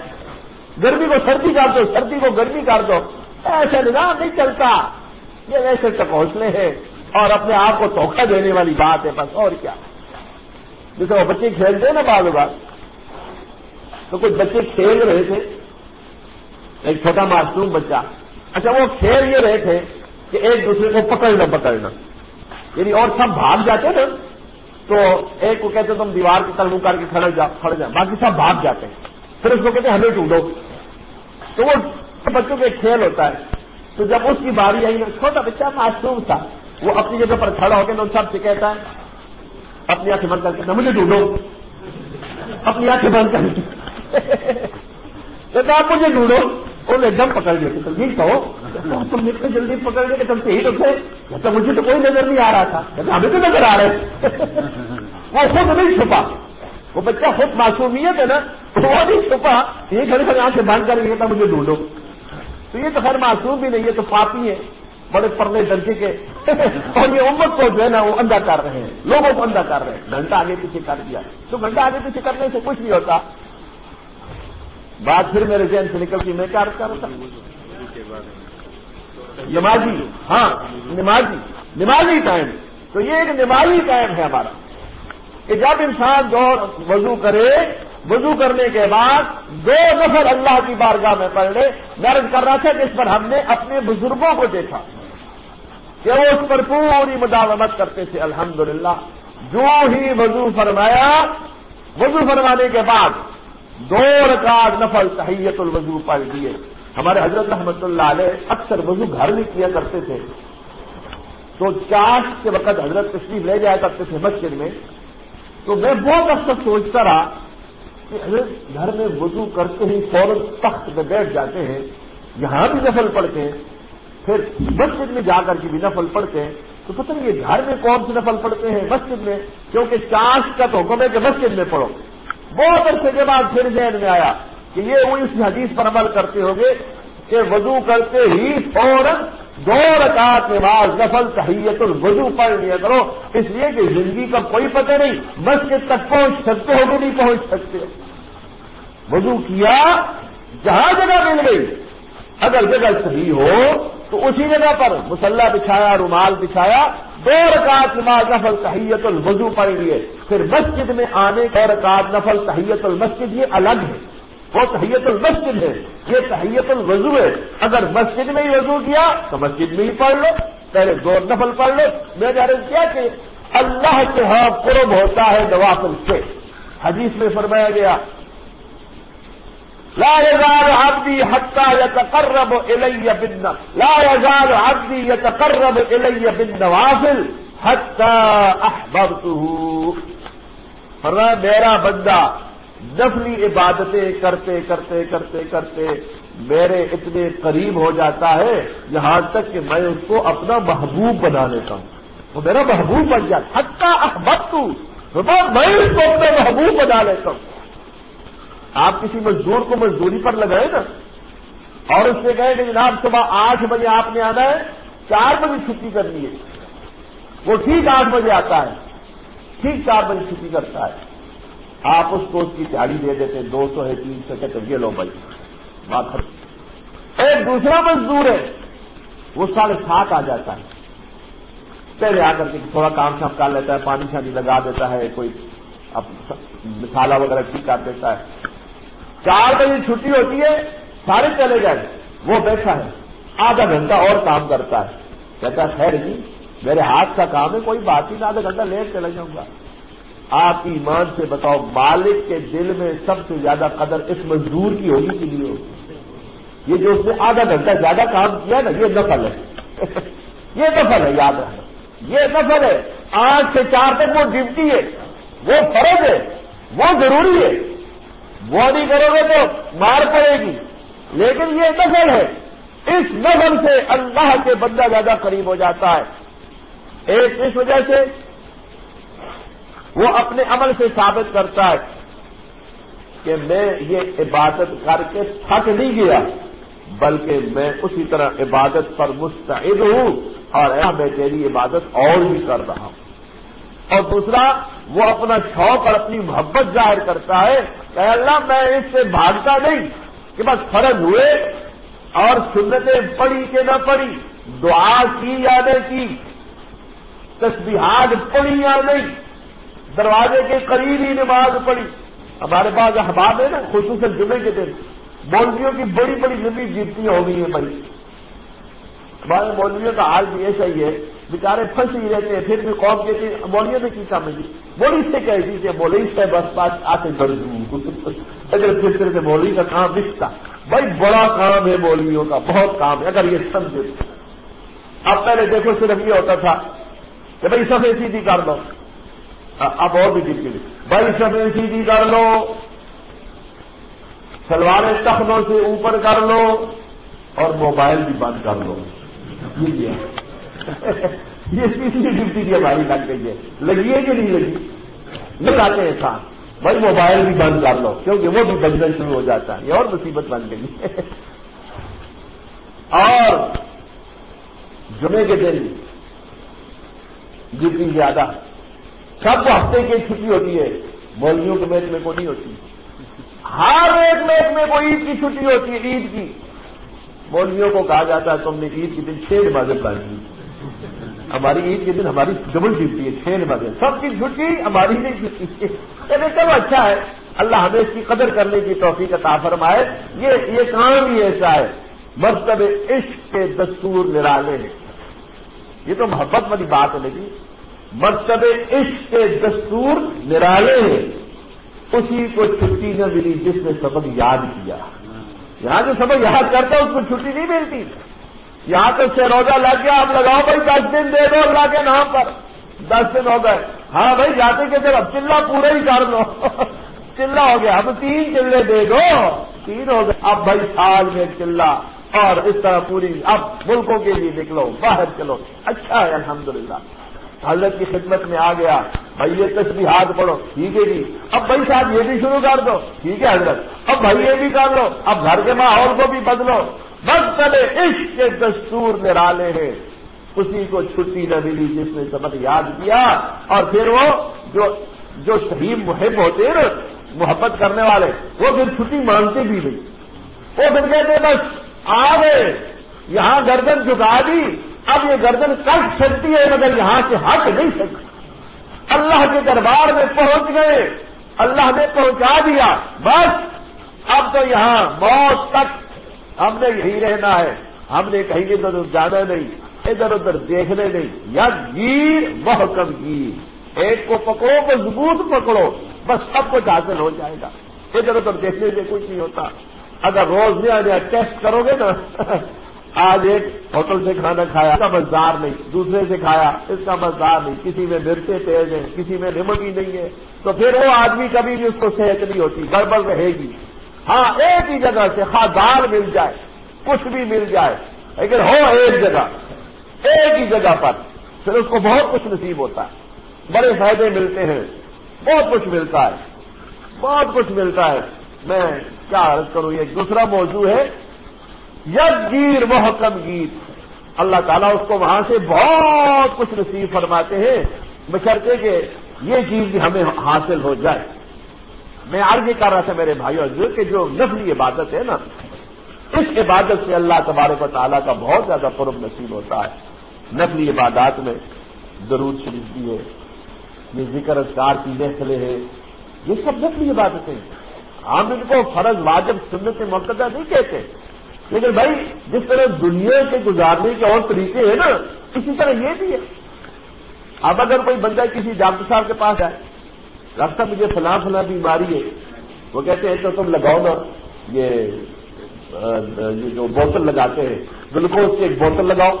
گرمی کو سردی کر دو، سردی کو گرمی کر دو۔ ایسا نظام نہیں چلتا۔ یہ ایسے ٹکوسلے ہیں اور اپنے آپ کو توقع دینے والی بات ہے، بس اور کیا۔ جیسے وہ بچے کھیلتے ہیں نا بعض بات تو کچھ بچے کھیل رہے تھے، ایک چھوٹا معصوم بچہ۔ اچھا وہ کھیل یہ رہے تھے کہ ایک دوسرے کو پکڑنا پکڑنا۔ یعنی اور سب بھاگ جاتے نا۔ تو ایک کو کہتے تم دیوار کی طرح کر کے کھڑے جا کھڑ جائیں باقی سب بھاگ جاتے ہیں۔ پھر اس کو کہتے ہمیں ڈھونڈو۔ تو وہ بچوں کا ایک کھیل ہوتا ہے۔ تو جب اس کی باری آئی چھوٹا بچہ معصوم تھا، وہ اپنی جگہ پر کھڑا ہو کے تو سب سے کہتا ہے، اپنی آنکھیں بند کر کے مجھے ڈھونڈو۔ اپنی آنکھیں بند کر کے۔ آپ مجھے ڈھونڈو۔ انہوں ایک دم پکڑ لیتے تو یہ کہو تم اتنے جلدی پکڑ لے کہ تم سے ہی تو مجھے تو کوئی نظر نہیں آ رہا تھا۔ ہمیں تو نظر آ رہے وہ خود نہیں چھپا۔ وہ بچہ خود معصومیت ہے نا وہ نہیں چھپا۔ یہ گھر گھر آنکھیں بند کر لیا تھا مجھے ڈھونڈو۔ تو یہ تو خیر معصوم بھی نہیں ہے تو پاپی ہے بڑے پرلے درجے کے۔ اور یہ امت کو جو ہے نا، وہ اندھا کر رہے ہیں۔ لوگوں کو اندھا کر رہے ہیں۔ گھنٹہ آگے پیچھے کر دیا۔ تو گھنٹہ آگے پیچھے کرنے سے کچھ نہیں ہوتا۔ بات پھر میرے ذہن سے نکلتی میں کیا کر رہا نمازی۔ ہاں نمازی۔ نمازی ٹائم۔ تو یہ ایک نمازی ٹائم ہے ہمارا۔ کہ جب انسان دور وضو کرے وضو کرنے کے بعد دو نفر اللہ کی بارگاہ میں پڑھ لے۔ درج کر رہا تھا جس پر ہم نے اپنے بزرگوں کو دیکھا کہ وہ اس پر پوری مداومت کرتے تھے۔ الحمدللہ، جو ہی وضو فرمایا، وضو فرمانے کے بعد دو رکعت نفل تحیت الوضو پڑھ دیے۔ ہمارے حضرت رحمت اللہ علیہ اکثر وضو گھر میں کیا کرتے تھے۔ تو چاش کے وقت حضرت تشریف لے جایا کرتے تھے مسجد میں۔ تو میں بہت اکثر سوچتا رہا کہ حضرت گھر میں وضو کرتے ہی فوراً تخت میں بیٹھ جاتے ہیں، یہاں بھی نفل پڑھتے ہیں۔ پھر مسجد میں جا کر کے بھی نفل پڑھتے ہیں۔ تو پتہ نہیں یہ گھر میں کون سے نفل پڑھتے ہیں مسجد میں؟ کیونکہ چاش کا تو حکم ہے کہ مسجد میں پڑھو۔ بہت عرصے کے بعد پھر ذہن میں آیا کہ یہ وہ اس حدیث پر عمل کرتے ہوں گے کہ وضو کرتے ہی فوراً دو رکعت نماز نفل تحیت الوضو پڑھ لیا کرو۔ اس لیے کہ زندگی کا کوئی پتہ نہیں، مسجد تک پہنچ سکتے ہو کہ نہیں پہنچ سکتے وضو کیا، جہاں جگہ مل گئی۔ اگر جگہ صحیح ہو، تو اسی جگہ پر مسلح بچھایا، رومال بچھایا، دو رکعت نماز نفل تحیت الوضو پڑھ لیے پھر مسجد میں آنے دو رکعت نفل تحیت المسجد، یہ الگ ہے۔ وہ تحیت المسجد ہے۔ یہ تحیت الوضو ہے۔ اگر مسجد میں ہی وضو کیا، تو مسجد میں ہی پڑھ لو۔ پہلے دو نفل پڑھ لو۔ میں نے کیا کہ اللہ کے ہاں قرب ہوتا ہے نوافل سے۔ حدیث میں فرمایا گیا لا يزال عبدي حتى يتقرب الي بالنوافل لا يزال عبدي يتقرب الي بالنوافل حتى احببته فرمایا، میرا بندہ نفلی عبادتیں کرتے کرتے کرتے کرتے میرے اتنے قریب ہو جاتا ہے، یہاں تک کہ میں اس کو اپنا محبوب بنا لیتا ہوں۔ وہ میرا محبوب بن جاتا حتہ احبت میں اس کو اپنا محبوب بنا لیتا ہوں۔ آپ کسی مزدور کو مزدوری پر لگائے نا اور اس سے کہیں کہ جناب صبح آٹھ بجے آپ نے آنا ہے، چار بجے چھٹی کرنی ہے۔ وہ ٹھیک آٹھ بجے آتا ہے۔ ٹھیک چار بجے چھٹی کرتا ہے۔ آپ اس کو اس کی تیاری دے دیتے دو سو ہے، تین سو کہتے یہ لو بھائی۔ بات ایک دوسرا مزدور ہے۔ وہ ساڑھے سات آ جاتا ہے۔ پہلے آ کر کے تھوڑا کام شام کر لیتا ہے، پانی شانی لگا دیتا ہے، کوئی مسالہ وغیرہ ٹھیک کر دیتا ہے۔ چار بجے چھٹی ہوتی ہے، سارے چلے گئے وہ بیٹھا ہے، آدھا گھنٹہ اور کام کرتا ہے۔ کہتا ہے، خیر جی میرے ہاتھ کا کام ہے، کوئی بات ہی نہ آدھا گھنٹہ لیٹ چلا جاؤں گا۔ آپ ایمان سے بتاؤ، مالک کے دل میں سب سے زیادہ قدر اس مزدور کی ہوگی کہ نہیں ہوگی؟ یہ جو اس نے آدھا گھنٹہ زیادہ کام کیا نا، یہ نفل ہے۔ یہ نفل ہے، یاد رکھنا یہ نفل ہے۔ آٹھ سے چار تک وہ ڈیوٹی ہے۔ وہ فرض ہے۔ وہ ضروری ہے۔ وہ نہیں کرو گے تو مار پڑے گی۔ لیکن یہ نفل ہے۔ اس نفل سے اللہ کے بندہ زیادہ قریب ہو جاتا ہے۔ ایک اس وجہ سے وہ اپنے عمل سے ثابت کرتا ہے کہ میں یہ عبادت کر کے تھک نہیں گیا، بلکہ میں اسی طرح عبادت پر مستعد ہوں اور میں تیری عبادت اور بھی کر رہا ہوں۔ اور دوسرا وہ اپنا شوق اور اپنی محبت ظاہر کرتا ہے کہ اللہ میں اس سے بھاگتا نہیں کہ بس فرض ہوئے اور سنتیں پڑی کہ نہ پڑی دعا کی یا نہیں کی، تسبیحات پڑی یا نہیں، دروازے کے قریب ہی نماز پڑی ہمارے پاس احباب ہے نا، خصوصاً جمعے کے دن۔ مولویوں کی بڑی بڑی لمبی گنتی ہو گئی ہیں بڑی ہمارے مولویوں کا حال بھی ایسا ہی ہے۔ بیچارے پھنس ہی رہتے ہیں، پھر بھی قوم کہتے ہیں مولویوں میں کی کام ہے بولی سے کہتی تھی مولوی سے بس بات آتے بڑھ اگر پھر طرح سے مولوی کا کام رشتہ بھائی بڑا کام ہے مولویوں کا، بہت کام ہے، اگر یہ سمجھے۔ اب پہلے دیکھو، صرف یہ ہوتا تھا کہ بھائی سفید سیدھی کر دو اب اور بھی دل کے بھائی سفید سیدھی کر لو۔ سلوار تخنوں سے اوپر کر لو اور موبائل بھی بند کر لو۔ یہ تیسری ڈیوٹی کی ہماری لگ گئی ہے۔ لگی ہے کہ نہیں لگی؟ لگاتے ہیں ساتھ۔ بھائی موبائل بھی بند کر لو، کیونکہ وہ بھی بندن شروع ہو جاتا ہے۔ یہ اور مصیبت بن گئی۔ اور جمعے کے دن جتنی زیادہ، سب ہفتے کی چھٹی ہوتی ہے۔ مولویوں کے میچ میں کوئی نہیں ہوتی۔ ہر ایک میچ میں کوئی عید کی چھٹی ہوتی ہے، عید کی۔ مولویوں کو کہا جاتا ہے، تم نے عید کے دن چھ نمازیں پڑھ دی ہماری عید کے دن ہماری ڈبل ڈیوٹی ہے چھ نمازیں سب کی چھٹی ہماری نہیں چھٹی ہے چلو اچھا ہے۔ اللہ ہمیں اس کی قدر کرنے کی توفیق عطا فرمائے۔ یہ یہ کام ہی ایسا ہے؟ مرتب عشق کے دستور نرالے ہیں۔ یہ تو محبت والی بات ہے لیکن مرتب عشق کے دستور نرالے ہیں۔ اسی کو چھٹی نہ ملی جس نے سبق یاد کیا۔ یہاں جو سبق یاد کرتا ہے، اس کو چھٹی نہیں ملتی۔ یہاں تو چھ روزہ لگ گیا آپ لگاؤ بھائی دس دن دے دو اللہ کے نام پر۔ دس دن ہو گئے۔ ہاں بھائی، جاتے کہ جب اب چلا پورا ہی کر دو۔ چلا ہو گیا۔ اب تین چلے دے دو۔ تین ہو گئے۔ اب بھائی سال میں چلا اور اس طرح پوری اب ملکوں کے لیے نکلو، باہر چلو۔ اچھا ہے، الحمدللہ۔ حضرت کی خدمت میں آ گیا۔ بھائی، یہ تسبیحات ہاتھ پڑھو۔ ٹھیک ہے جی۔ اب بھائی صاحب، یہ بھی شروع کر دو۔ ٹھیک ہے حضرت۔ اب بھائی، یہ بھی کر لو۔ اب گھر کے ماحول کو بھی بدلو۔ بس عشق کے دستور نرالے ہیں۔ اسی کو چھٹی نہ ملی جس نے سبق یاد کیا۔ اور پھر وہ جو جو صحیح محب ہوتے ہیں نا، محبت کرنے والے، وہ پھر چھٹی مانگتے بھی نہیں۔ وہ پھر کہتے بس، آ گئے۔ یہاں گردن جھکا دی۔ اب یہ گردن کٹ سکتی ہے، مگر یہاں سے ہٹ نہیں سکتی۔ اللہ کے دربار میں پہنچ گئے۔ اللہ نے پہنچا دیا۔ بس، اب تو یہاں موت تک ہم نے یہی رہنا ہے۔ ہم نے کہیں ادھر جانا نہیں، ادھر ادھر دیکھنے نہیں۔ یا گیر، وہ کم گیر۔ ایک کو پکڑو کو پکڑو۔ بس سب کچھ حاصل ہو جائے گا۔ ادھر ادھر دیکھنے سے کچھ نہیں ہوتا۔ اگر روز نیا نیا ٹیسٹ کرو گے نا، آج ایک ہوٹل سے کھانا کھایا، اس کا مزدار نہیں، دوسرے سے کھایا، اس کا مزدار نہیں۔ کسی میں مرچے تیز ہیں، کسی میں نمک ہی نہیں ہے۔ تو پھر وہ آدمی کبھی بھی اس کو صحت نہیں ہوتی، گڑبڑ رہے گی۔ ہاں ایک ہی جگہ سے دال مل جائے، کچھ بھی مل جائے، لیکن ہو ایک جگہ، ایک ہی جگہ پر، پھر اس کو بہت کچھ نصیب ہوتا ہے۔ بڑے فائدے ملتے ہیں، بہت کچھ ملتا ہے۔ بہت کچھ ملتا ہے۔ میں کیا عرض کروں، یہ دوسرا موضوع ہے۔ یج گیر محکم گیت۔ اللہ تعالیٰ اس کو وہاں سے بہت کچھ نصیب فرماتے ہیں بچرتے کہ یہ چیز ہمیں حاصل ہو جائے۔ میں عرض یہ کر رہا تھا میرے بھائیوں جو کہ جو نفلی عبادت ہے نا، اس عبادت سے اللہ تبارک و تعالیٰ کا بہت زیادہ قرب نصیب ہوتا ہے۔ نفلی عبادات میں درود شریف بھی ہے، یہ ذکر اذکار کی محفلیں ہیں۔ یہ سب نفلی عبادتیں ہم ان کو فرض، واجب، سنت موقع نہیں کہتے۔ لیکن بھائی، جس طرح دنیا کے گزارنے کے اور طریقے ہیں نا، اسی طرح یہ بھی ہے۔ اب اگر کوئی بندہ کسی ڈاکٹر صاحب کے پاس آئے ڈاکٹر صاحب مجھے فلاں فلاں بیماری ہے۔ وہ کہتے ہیں تو تم لگاؤ نا۔ یہ جو بوتل لگاتے ہیں، گلوکوز کی ایک بوتل لگاؤ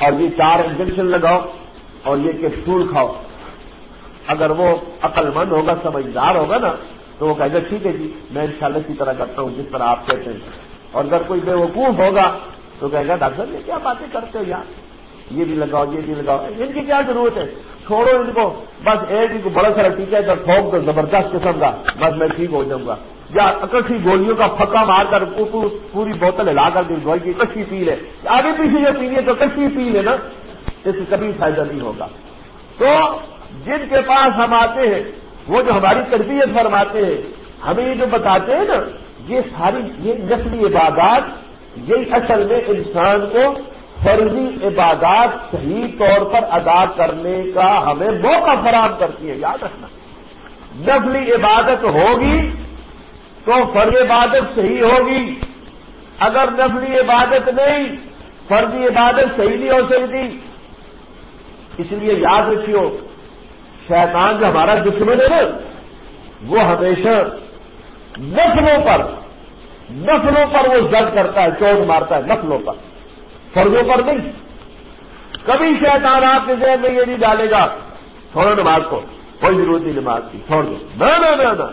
اور یہ چار انجیکشن لگاؤ اور یہ کیپسول کھاؤ۔ اگر وہ عقل مند ہوگا، سمجھدار ہوگا نا، تو وہ کہے گا، ٹھیک ہے جی میں ان شاء اللہ کی طرح کرتا ہوں جس طرح آپ کہتے ہیں۔ اور اگر کوئی بے وقوف ہوگا، تو کہے گا، ڈاکٹر صاحب یہ کیا باتیں کرتے ہو یار؟ یہ بھی لگاؤ، یہ بھی لگاؤ۔ ان کی کیا ضرورت ہے؟ چھوڑو ان کو۔ بس ایک کو بڑا سارا ٹیچر ہے، تو تھوک دو زبردست قسم کا۔ بس میں ٹھیک ہو جاؤں گا۔ یا اکٹھی گولیوں کا پھکا مار کر پوری بوتل ہلا کر دی دوائی کی کشی پی لے۔ آگے پیچھے یہ پی لے تو کشی پی لے نا۔ اس سے کبھی فائدہ نہیں ہوگا۔ تو جن کے پاس ہم آتے ہیں، وہ جو ہماری تربیت فرماتے ہیں، ہمیں یہ جو بتاتے ہیں نا، یہ ساری یہ نسلی عبادات یہ اصل میں انسان کو فرضی عبادات صحیح طور پر ادا کرنے کا ہمیں موقع فراہم کرتی ہے، یاد رکھنا۔ نسلی عبادت ہوگی تو فرض عبادت صحیح ہوگی۔ اگر نسلی عبادت نہیں فرضی عبادت صحیح نہیں ہو سکتی۔ اس لیے یاد رکھیو، شیطان جو ہمارا دشمن ہے نا، وہ ہمیشہ نسلوں پر نسلوں پر وہ زد کرتا ہے، چوٹ مارتا ہے نسلوں پر۔ فرضوں پر نہیں۔ کبھی شیطان آپ کے ذہن میں یہ نہیں ڈالے گا، چھوڑو نماز کو، کوئی ضرورت نہیں نماز کی، چھوڑ دو۔ نہ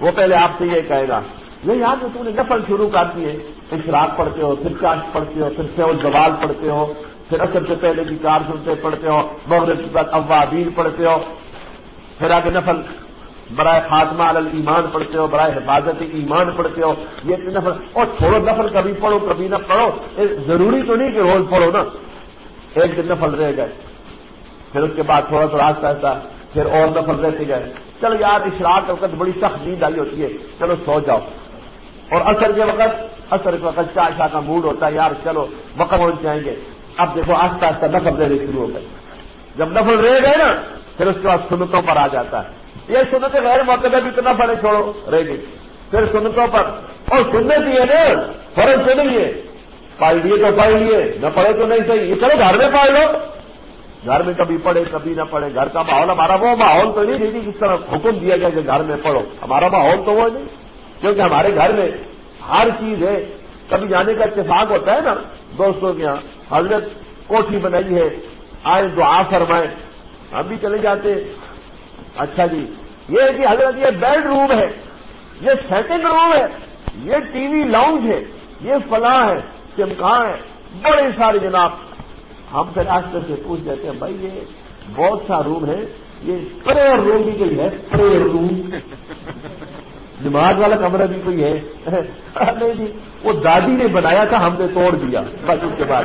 وہ پہلے آپ سے یہ کہے گا یہ یاد تو نے نفل شروع کرتی ہے انشراق پڑھتے ہو، پھر چاش پڑھتے ہو، پھر سے زوال پڑھتے ہو، پھر اصل سے پہلے کی کار سنتے پڑھتے ہو، مغرب کے بعد اوابین پڑھتے ہو، پھر آگے نفل برائے خاتمہ علی ایمان پڑھتے ہو، برائے حفاظت ایمان پڑھتے ہو، یہ نفل اور چھوڑو نفل کبھی پڑھو، کبھی نہ پڑھو ضروری تو نہیں کہ روز پڑھو نا۔ ایک دن نفل رہ گئے، پھر اس کے بعد تھوڑا تھوڑا آہستہ آہستہ پھر اور نفل رہتے گئے۔ چلو یار اشراق کے وقت بڑی سخت نیند آئی ہوتی ہے، چلو سو جاؤ۔ اور اثر کے وقت، اثر کے وقت چائے شاہ کا موڈ ہوتا ہے، یار چلو، وقت پہنچ جائیں گے۔ اب دیکھو، آہستہ آہستہ نفل رہنے شروع ہو گئے۔ جب نفل رہ گئے نا، پھر اس کے بعد سنتوں پر آ جاتا ہے۔ یہ سنتے غیر موقع بھی اتنا پڑے چھوڑو رہ گئی۔ پھر سنتوں پر۔ اور سننے دیے نا، فرض سے نہیں ہے۔ پائی لیے تو پائی لیے، نہ پڑھے تو نہیں صحیح۔ چلو گھر میں پائی لو۔ گھر میں کبھی پڑھے، کبھی نہ پڑھے۔ گھر کا ماحول ہمارا وہ ماحول تو نہیں دیکھی جس طرح حکم دیا گیا کہ گھر میں پڑھو۔ ہمارا ماحول تو وہ نہیں، کیونکہ ہمارے گھر میں ہر چیز ہے۔ کبھی جانے کا اتفاق ہوتا ہے نا، دوستوں کے یہاں۔ حضرت کوٹھی بنائی ہے، آئے دعا فرمائے۔ ہم بھی چلے جاتے۔ اچھا جی یہ کہ حضرت یہ بیڈ روم ہے، یہ سیکنڈ روم ہے، یہ ٹی وی لاؤنج ہے، یہ فلاں ہے، چمکاں ہے بڑے سارے جناب۔ ہم پھر آج سے پوچھ دیتے ہیں، بھائی یہ بہت سا روم ہے، یہ پریئر روم بھی کوئی ہے؟ Prayer room. نماز والا کمرہ بھی کوئی ہے؟ نہیں جی وہ دادی نے بنایا تھا، ہم نے توڑ دیا، بس اس کے بعد۔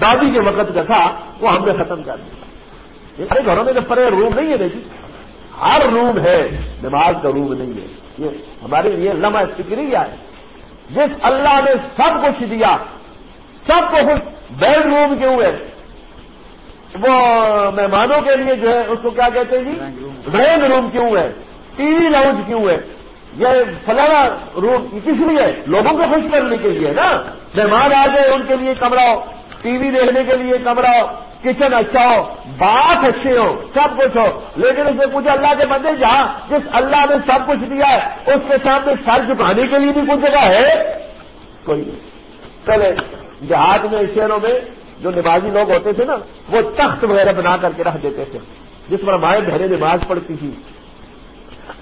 دادی کے وقت کا تھا، وہ ہم نے ختم کر دیا۔ یہ گھروں میں تو پرے روم نہیں ہے دیکھی ہر روم ہے نماز کا روم نہیں ہے۔ یہ ہمارے لیے لمحہ فکری ہے۔ جس اللہ نے سب کچھ دیا سب کو کچھ بیڈ روم کیوں ہے وہ مہمانوں کے لیے جو ہے اس کو کیا کہتے ہیں جی؟ ڈرائنگ روم کیوں ہے ٹی وی لاؤنج کیوں ہے یہ فلانا روم کس لیے؟ لوگوں کو خوش کرنے کے لیے نا۔ مہمان آ جائے ان کے لیے کمرہ۔ ٹی وی دیکھنے کے لیے کمرہ۔ کچن اچھا ہو، بات اچھے ہو، سب کچھ ہو۔ لیکن اس میں کچھ اللہ کے بندے جہاں جس اللہ نے سب کچھ دیا ہے، اس کے سامنے سر جھکانے کے لیے بھی کچھ جگہ ہے؟ کوئی نہیں۔ پہلے دیہات میں، شہروں میں جو نمازی لوگ ہوتے تھے نا، وہ تخت وغیرہ بنا کر کے رکھ دیتے تھے۔ جس پر مائیں بہنیں نماز پڑھتی تھی۔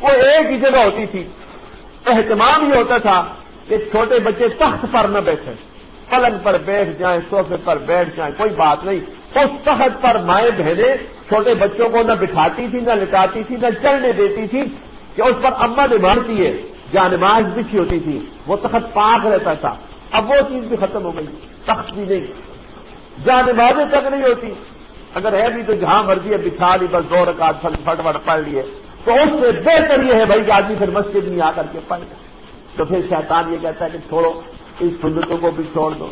وہ ایک ہی جگہ ہوتی تھی۔ اہتمام یہ ہوتا تھا کہ چھوٹے بچے تخت پر نہ بیٹھے۔ پلنگ پر بیٹھ جائیں سوفے پر بیٹھ جائیں، کوئی بات نہیں۔ اس تخت پر مائیں بہنیں چھوٹے بچوں کو نہ بٹھاتی تھی، نہ لٹاتی تھی، نہ چلنے دیتی تھی کہ اس پر اما نمارتی ہے جہاں نماز بچھی ہوتی تھی، وہ تخت پاک رہتا تھا۔ اب وہ چیز بھی ختم ہو گئی، تخت بھی نہیں۔ جہاں نمازیں تک نہیں ہوتی، اگر ہے بھی تو جہاں مرضی ہے بچھا لی، بس دو رکعت فٹ فٹ پڑھ لیے۔ تو اس سے بہتر یہ ہے بھائی کہ آدمی پھر مسجد میں آ کر کے پڑھ تو پھر شیطان یہ کہتا ہے کہ چھوڑو اس سنتوں کو بھی چھوڑ دو۔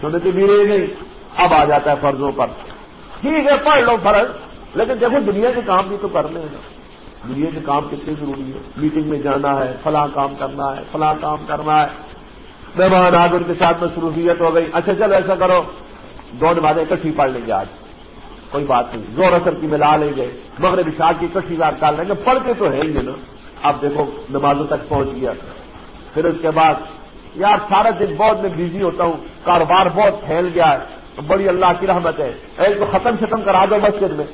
سنتیں بھی رہی نہیں اب آ جاتا ہے فرضوں پر۔ ٹھیک ہے، پڑھ لو فرض، لیکن دیکھو، دنیا کے کام بھی تو کرنے ہیں نا دنیا کے کام کتنے ضروری ہے؟ میٹنگ میں جانا ہے، فلاں کام کرنا ہے، فلاں کام کرنا ہے۔ مہمان آگ ان کے ساتھ مصروفیت ہو گئی۔ اچھا چلو ایسا کرو دو نمازیں اکٹھی پڑھ لیں گے آج۔ کوئی بات نہیں۔ زور اثر کی ملا لیں گے۔ مغرب شاہ کی کٹھی بار ڈال لیں گے۔ پڑھ کے تو ہے ہی نا۔ اب دیکھو، نمازوں تک پہنچ گیا۔ پھر اس کے بعد، یار، سارا دن بہت میں بزی ہوتا ہوں۔ کاروبار بہت پھیل گیا ہے۔ بڑی اللہ کی رحمت ہے۔ ایک تو ختم ختم کرا دو مسجد میں۔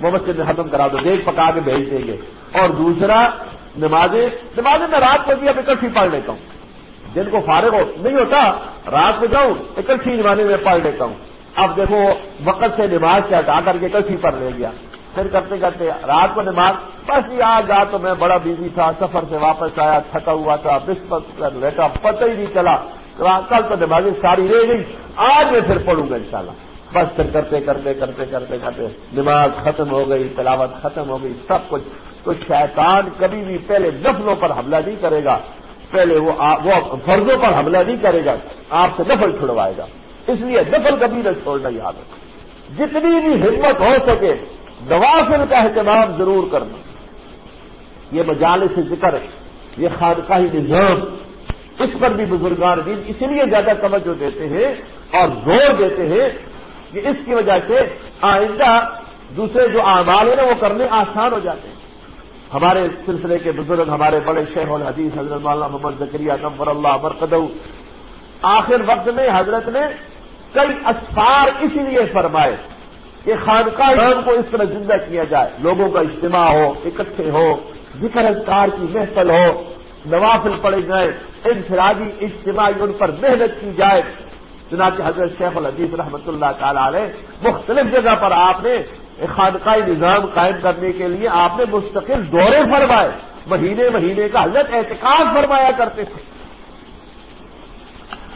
وہ مسجد میں ختم کرا دو۔ دیکھ، پکا کے بھیج دیں گے۔ اور دوسرا، نمازیں۔ نمازیں میں رات کو بھی اب اکٹھی پڑھ لیتا ہوں۔ جن کو فارغ ہو، نہیں ہوتا، رات کو جاؤں، اکٹھی نمازیں میں پڑھ لیتا ہوں۔ اب دیکھو، وقت سے نماز سے ہٹا کر کے کسی پر لے گیا۔ پھر کرتے کرتے رات کو نماز، بس آج آ تو میں بڑا بزی تھا، سفر سے واپس آیا، تھکا ہوا تھا بسپت لیٹا، پتہ ہی نہیں چلا۔ کل تو نمازیں ساری رہ گئی۔ آج میں پھر پڑھوں گا انشاءاللہ۔ بس پھر کرتے کرتے کرتے کرتے کرتے نماز ختم ہو گئی، تلاوت ختم ہو گئی، سب کچھ تو شیطان کبھی بھی پہلے نفلوں پر حملہ نہیں کرے گا۔ پہلے وہ فرضوں پر حملہ نہیں کرے گا۔ آپ سے نفل چھڑوائے گا۔ اس لیے دفل کبھی نہ چھوڑنا یاد رکھو۔ جتنی بھی ہمت ہو سکے دوافل کا اہتمام ضرور کرنا۔ یہ مجالس سے ذکر ہے۔ یہ خانقاہی نظام اس پر بھی بزرگان دین اسی لیے زیادہ توجہ دیتے ہیں اور زور دیتے ہیں کہ اس کی وجہ سے آئندہ دوسرے جو اعمال ہیں نا وہ کرنے آسان ہو جاتے ہیں۔ ہمارے سلسلے کے بزرگ ہمارے بڑے شیخ الحدیث حضرت مولانا محمد ذکریہ نمبر اللہ مرکدو آخر وقت میں حضرت نے کئی اسفار اسی لیے فرمائے کہ خانقاہ نام کو اس طرح زندہ کیا جائے۔ لوگوں کا اجتماع ہو اکٹھے ہو ذکر اذکار کی محفل ہو نوافل پڑے جائیں۔ انفرادی اجتماعی ان پر محنت کی جائے۔ چنانچہ حضرت شیخ العزیز رحمۃ اللہ تعالی علیہ مختلف جگہ پر آپ نے خانقاہی نظام قائم کرنے کے لیے آپ نے مستقل دورے فرمائے۔ مہینے مہینے کا حضرت احتکاب فرمایا کرتے تھے۔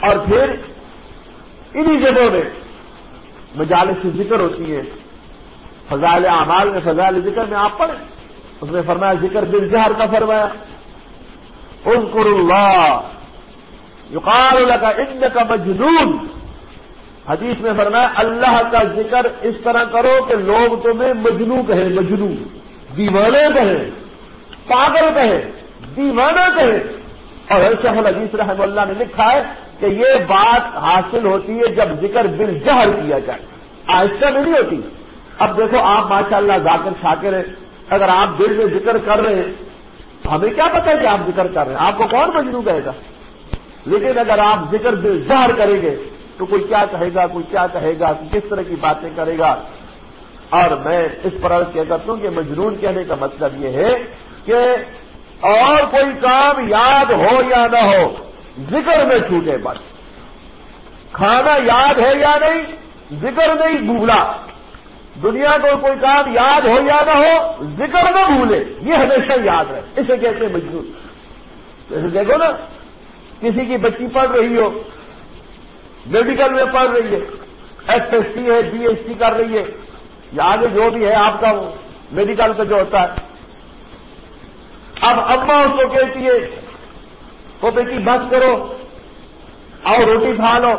اور پھر انہی جگہوں میں مجالس ذکر ہوتی ہیں۔ فضائل اعمال میں فضائل ذکر میں آپ پڑھیں۔ اس نے فرمایا ذکر دل جہر کا فرمایا۔ اذکر اللہ. یقال کا ان کا مجنون. حدیث میں فرمایا، اللہ کا ذکر اس طرح کرو کہ لوگ تمہیں مجنو کہیں، مجنو. دیوانے کہیں، پاگل کہیں دیوانہ کہیں. اور ایسے حدیث رحم اللہ نے لکھا ہے کہ یہ بات حاصل ہوتی ہے جب ذکر بل جہر کیا جائے. آہستہ میں نہیں ہوتی. اب دیکھو، آپ ماشاء اللہ ذاکر شاکر ہیں. اگر آپ دل میں ذکر کر رہے ہیں ہمیں کیا پتا ہے کہ آپ ذکر کر رہے ہیں؟ آپ کو کون مجنو کہے گا؟ لیکن اگر آپ ذکر ظاہر کریں گے، تو کوئی کیا کہے گا، کوئی کیا کہے گا، کس طرح کی باتیں کرے گا؟ اور میں اس پر عرض کیا کرتا ہوں کہ مجنون کہنے کا مطلب یہ ہے کہ اور کوئی کام یاد ہو یا نہ ہو، ذکر میں چھوٹے بس۔ کھانا یاد ہے یا نہیں، ذکر نہیں، بھولا۔ دنیا کو کوئی کام یاد ہو یا نہ ہو، ذکر نہ بھولے، یہ ہمیشہ یاد ہے اسے کہتے ہیں مجبور جیسے دیکھو نا، کسی کی بچی پڑھ رہی ہو، میڈیکل میں پڑھ رہی ہے، ایس ایس سی ہے، بی ایس سی کر رہی ہے یا آگے جو بھی ہے آپ کا میڈیکل کا جو ہوتا ہے۔ اب اما اس کو کہتی ہے وہ بیٹی بس کرو، آؤ روٹی کھا لو۔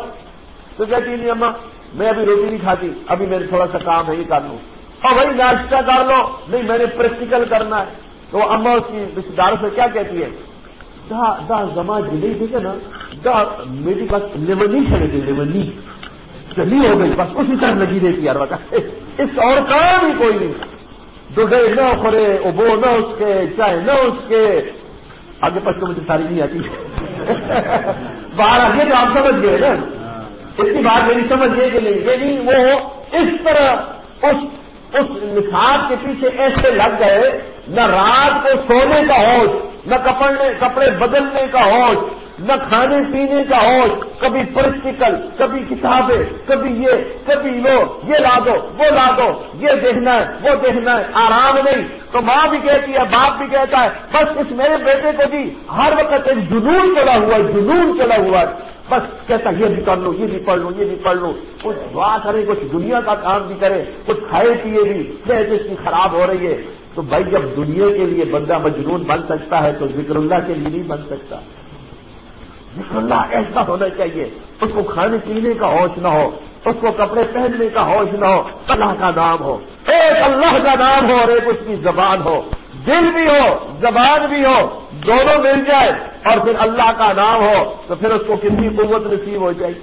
تو کہتی نہیں اما میں ابھی روٹی نہیں کھاتی، ابھی میرے تھوڑا سا کام ہے، یہ کر لوں اور بھائی ناشتہ کر لو۔ نہیں، میں نے پریکٹیکل کرنا ہے۔ تو اما اس کی رشتے داروں سے کیا کہتی ہے؟ دا دا زما جلے دیکھے نا؟ دا، میری بس لیونی چلے گی لیونی چلی ہو گئی، بس اسی طرح لگی رہتی یار، بتا۔ اس اور کام ہی کوئی نہیں۔ دودھے نہ خورے ابو نہ اس کے چائے نہ اس کے آگے پچ مجھے ساری نہیں آتی۔ باہر آگے تو آپ سمجھ گئے نا؟ اتنی بات میری سمجھ گئے کہ نہیں یعنی وہ اس طرح اس اس نصاب کے پیچھے ایسے لگ گئے، نہ رات کو سونے کا ہوش، نہ کپڑنے کپڑے بدلنے کا ہوش، نہ کھانے پینے کا ہوش، کبھی پریکٹیکل، کبھی کتابیں، کبھی یہ، کبھی وہ، یہ لا دو، وہ لا دو، یہ دیکھنا ہے، وہ دیکھنا ہے، آرام نہیں۔ تو ماں بھی کہتی ہے، باپ بھی کہتا ہے، بس اس میرے بیٹے کو بھی ہر وقت ایک جنون چلا ہوا ہے، جنون چلا ہوا ہے۔ بس کہتا یہ بھی کر لو، یہ بھی پڑھ لو، یہ بھی پڑھ لو۔ کچھ دعا کرے، کچھ دنیا کا کام بھی کرے، کچھ کھائے پیے بھی صحت اس کی خراب ہو رہی ہے۔ تو بھائی جب دنیا کے لیے بندہ مجنون بن سکتا ہے تو ذکر اللہ کے لیے نہیں بن سکتا۔ ذکر اللہ ایسا ہونا چاہیے۔ اس کو کھانے پینے کا ہوش نہ ہو، اس کو کپڑے پہننے کا ہوش نہ ہو، اللہ کا نام ہو۔ ایک اللہ کا نام ہو اور ایک اس کی زبان ہو۔ دل بھی ہو، زبان بھی ہو، دونوں مل جائے اور پھر اللہ کا نام ہو تو پھر اس کو کتنی قوت نصیب ہو جائے۔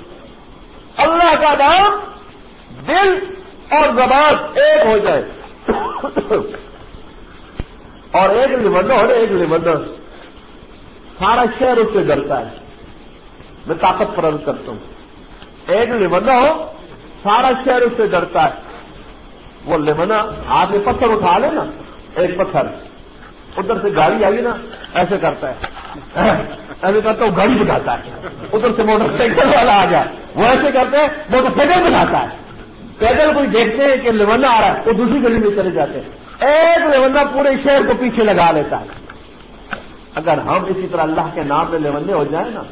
اللہ کا نام دل اور زبان ایک ہو جائے۔ اور ایک لمنڈ اور ایک لمنڈ سارا شہر اس سے ڈرتا ہے۔ میں طاقت پر کرتا ہوں۔ ایک لمنا ہو، سارا شہر اس سے ڈرتا ہے۔ وہ لمنا ہاتھ میں پتھر اٹھا لے نا، ایک پتھر۔ ادھر سے گاڑی آئی نا، ایسے کرتا ہے۔ ایسے کرتا ہوں گاڑی بٹھاتا ہے۔ ادھر سے موٹر سائیکل والا آ جائے۔ وہ ایسے کرتے ہیں موٹر سائیکل بٹھاتا ہے۔ پیدل کوئی دیکھتے ہیں کہ لمنا آ رہا ہے، وہ دوسری گلی میں چلے جاتے ہیں۔ ایک لمنا پورے شہر کو پیچھے لگا لیتا ہے۔ اگر ہم اسی طرح اللہ کے نام میں لیونے ہو جائیں نا،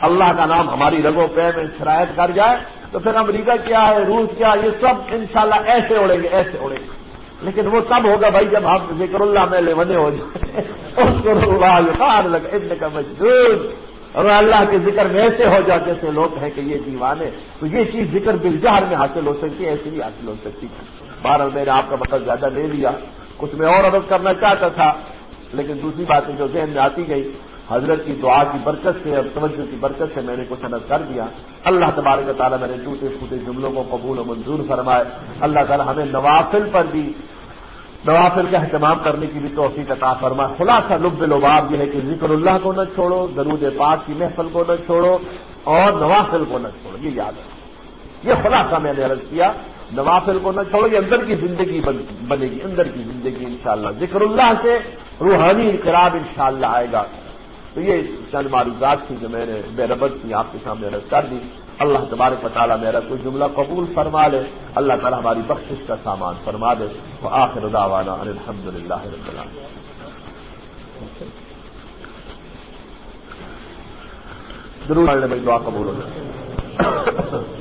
اللہ کا نام ہماری رگوں پہ میں شرائط کر جائے، تو پھر امریکہ کیا ہے، روس کیا یہ سب انشاءاللہ ایسے اڑیں گے، ایسے اڑیں گے۔ لیکن وہ تب ہوگا بھائی جب ہم ذکر اللہ میں لے بنے ہو جائیں ابن کا مجدور اور اللہ کے ذکر میں ایسے ہو جاتے تھے لوگ ہیں کہ یہ دیوان ہے تو یہ چیز ذکر بلجہر میں حاصل ہو سکتی ہے، ایسی بھی حاصل ہو سکتی۔ ہے بہرحال میں نے آپ کا مطلب زیادہ لے لیا۔ کچھ میں اور عدد کرنا چاہتا تھا، لیکن دوسری باتیں جو ذہن میں آتی گئی۔ حضرت کی دعا کی برکت سے اور توجہ کی برکت سے میں نے کچھ عدد کر دیا۔ اللہ تبارک تعالیٰ میرے ٹوٹے پھوٹے جملوں کو قبول و منظور فرمائے۔ اللہ تعالیٰ ہمیں نوافل پر بھی نوافل کا اہتمام کرنے کی بھی توفیق عطا فرمائے۔ خلاصہ لب لباب یہ ہے کہ ذکر اللہ کو نہ چھوڑو، درود پاک کی محفل کو نہ چھوڑو اور نوافل کو نہ چھوڑو، یہ یاد ہے یہ خلاصہ میں نے عرض کیا، نوافل کو نہ چھوڑو، یہ اندر کی زندگی بنے گی، اندر کی زندگی انشاءاللہ۔ ذکر اللہ سے روحانی انقلاب انشاءاللہ آئے گا۔ تو یہ چند معروضات تھی جو میں نے بے ربت کی، آپ کے سامنے رد کر دی۔ اللہ تبارک و تعالیٰ میرا کوئی جملہ قبول فرما لے۔ اللہ تعالیٰ ہماری بخشش کا سامان فرما دے۔ وہ آخر داوانا الحمد للہ رب ضرور دعا قبول ہو جائے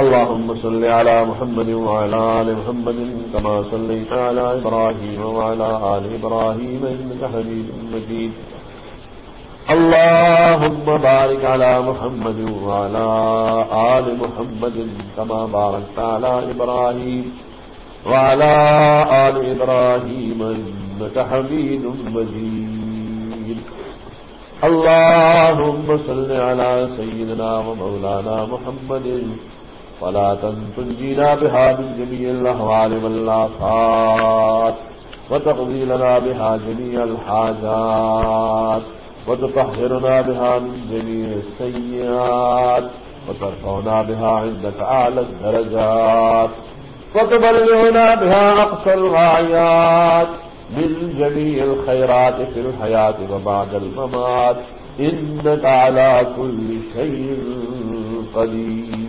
اللهم صل على محمد وعلى آل محمد كما صليت على إبراهيم وعلى آل إبراهيم إنك حميد مجيد. اللهم بارك على محمد وعلى آل محمد كما باركت على إبراهيم وعلى آل إبراهيم إنك حميد مجيد. اللهم صل على سيدنا ومولانا محمد فلا تنجينا بها من جميع الأهوال واللافات وتقضي لنا بها جميع الحاجات وتطهرنا بها من جميع السيئات وترفعنا بها عندك أعلى الدرجات وتبلغنا بها أقصى الغايات من جميع الخيرات في الحياة وبعد الممات إنك على كل شيء قدير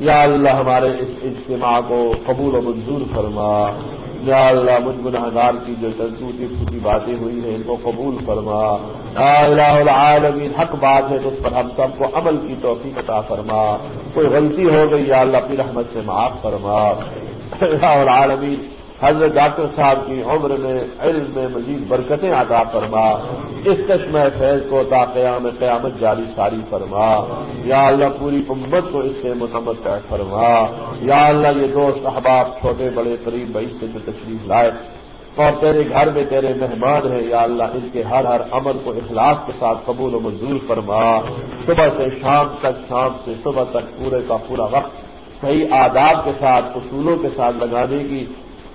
یا اللہ ہمارے اس اجتماع کو قبول و منظور فرما۔ یا اللہ مجھ گنہگار کی جو ٹوٹی پھوٹی باتیں ہوئی ہیں، ان کو قبول فرما۔ یا اللہ العالمین، حق بات ہے تو اس پر ہم سب کو عمل کی توفیق عطا فرما۔ کوئی غلطی ہو گئی، یا اللہ اپنی رحمت سے معاف فرما۔ یا العالمین حضرت ڈاکٹر صاحب کی عمر میں، علم میں مزید برکتیں عطا فرما۔ اس چشم فیض کو تا قیام، قیامت جاری ساری فرما۔ یا اللہ پوری امت کو اس سے متمد فرما۔ یا اللہ یہ دوست احباب، چھوٹے بڑے قریب بھائی سے جو تشریف لائے۔ اور تیرے گھر میں تیرے مہمان ہیں، یا اللہ ان کے ہر ہر عمل کو اخلاق کے ساتھ قبول و منظور فرما۔ صبح سے شام تک، شام سے صبح تک، پورے کا پورا وقت صحیح آداب کے ساتھ، اصولوں کے ساتھ لگانے کی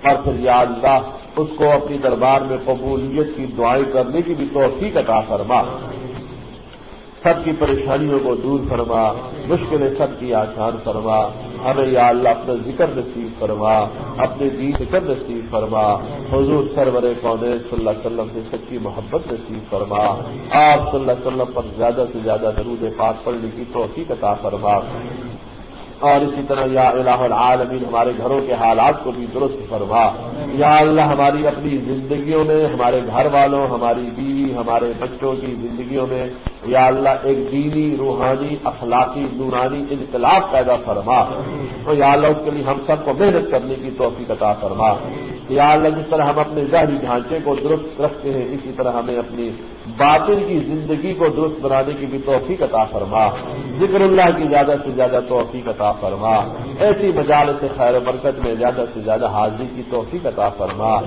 اور پھر یا اللہ اس کو اپنی دربار میں قبولیت کی دعائیں کرنے کی بھی توفیق عطا فرما۔ سب کی پریشانیوں کو دور فرما، مشکلیں سب کی آسان فرما۔ ہمیں یا اللہ اپنا ذکر نصیب فرما، اپنے دین ذکر نصیب فرما۔ حضور سرور قون صلی اللہ علیہ وسلم سے سچی محبت نصیب فرما۔ آپ صلی اللہ علیہ وسلم پر زیادہ سے زیادہ درود پاک پڑھنے کی توفیق عطا فرما۔ اور اسی طرح یا الہ العالمین ہمارے گھروں کے حالات کو بھی درست فرما۔ یا اللہ، ہماری اپنی زندگیوں میں، ہمارے گھر والوں، ہماری بیوی، ہمارے بچوں کی زندگیوں میں یا اللہ ایک دینی، روحانی، اخلاقی نورانی انقلاب پیدا فرما۔ تو یا اللہ اس کے لیے ہم سب کو محنت کرنے کی توفیق عطا فرما۔ یا اللہ جس طرح ہم اپنے ظاہری ڈھانچے کو درست رکھتے ہیں، اسی طرح ہمیں اپنی باطن کی زندگی کو درست بنانے کی بھی توفیق عطا فرما۔ ذکر اللہ کی زیادہ سے زیادہ توفیق عطا فرما۔ ایسی مجال سے خیر و برکت میں زیادہ سے زیادہ حاضری کی توفیق عطا فرما۔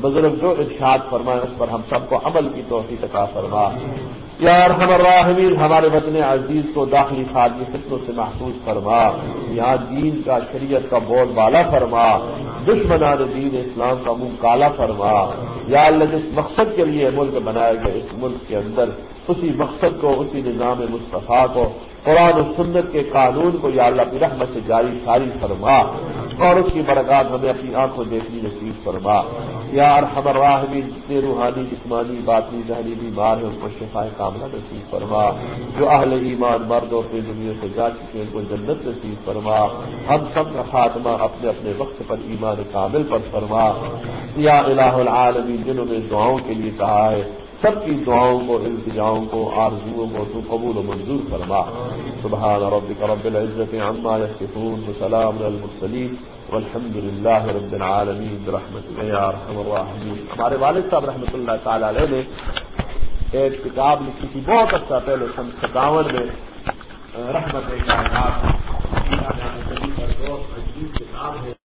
بزرگ جو ارشاد فرمائے، اس پر ہم سب کو عمل کی توفیق عطا فرما۔ یار الراحمین، ہمارے وطن عزیز کو داخلی خارجی فطروں سے محفوظ فرما، یہاں دین کا، شریعت کا بول بالا فرما، دشمنان دین اسلام کا منہ کالا فرما۔ یا اللہ، جس مقصد کے لیے ملک بنایا گیا، اس ملک کے اندر اسی مقصد کو، اسی نظام مصطفیٰ کو، قرآن و سنت کے قانون کو یا اللہ کی رحمت سے جاری ساری فرما اور اس کی برکات ہمیں اپنی آنکھوں دیکھنی نصیب فرما۔ یا ارحم راہمی جتنے روحانی، جسمانی، باطنی، ذہنی بیمار ہیں، ان کو شفا کاملہ نصیب فرما۔ جو اہل ایمان مرد اور دنیا سے جا چکے ہیں، ان کو جنت نصیب فرما۔ ہم سب کا خاتمہ اپنے اپنے وقت پر ایمان کامل پر فرما۔ یا الہ العالمین، جنہوں نے دعاؤں کے لیے کہا ہے سب کی دعاؤں کو، التجاؤں کو، آرزوؤں کو تو قبول و منظور فرما۔ سبحان ربك رب العزة عما يصفون وسلام على المرسلين والحمد لله رب العالمين برحمتك يا ارحم الراحمين ہمارے والد صاحب رحمۃ اللہ تعالی علیہ نے ایک کتاب لکھی تھی بہت اچھا پہلے سن ستاون میں۔ رحمت کتاب ہے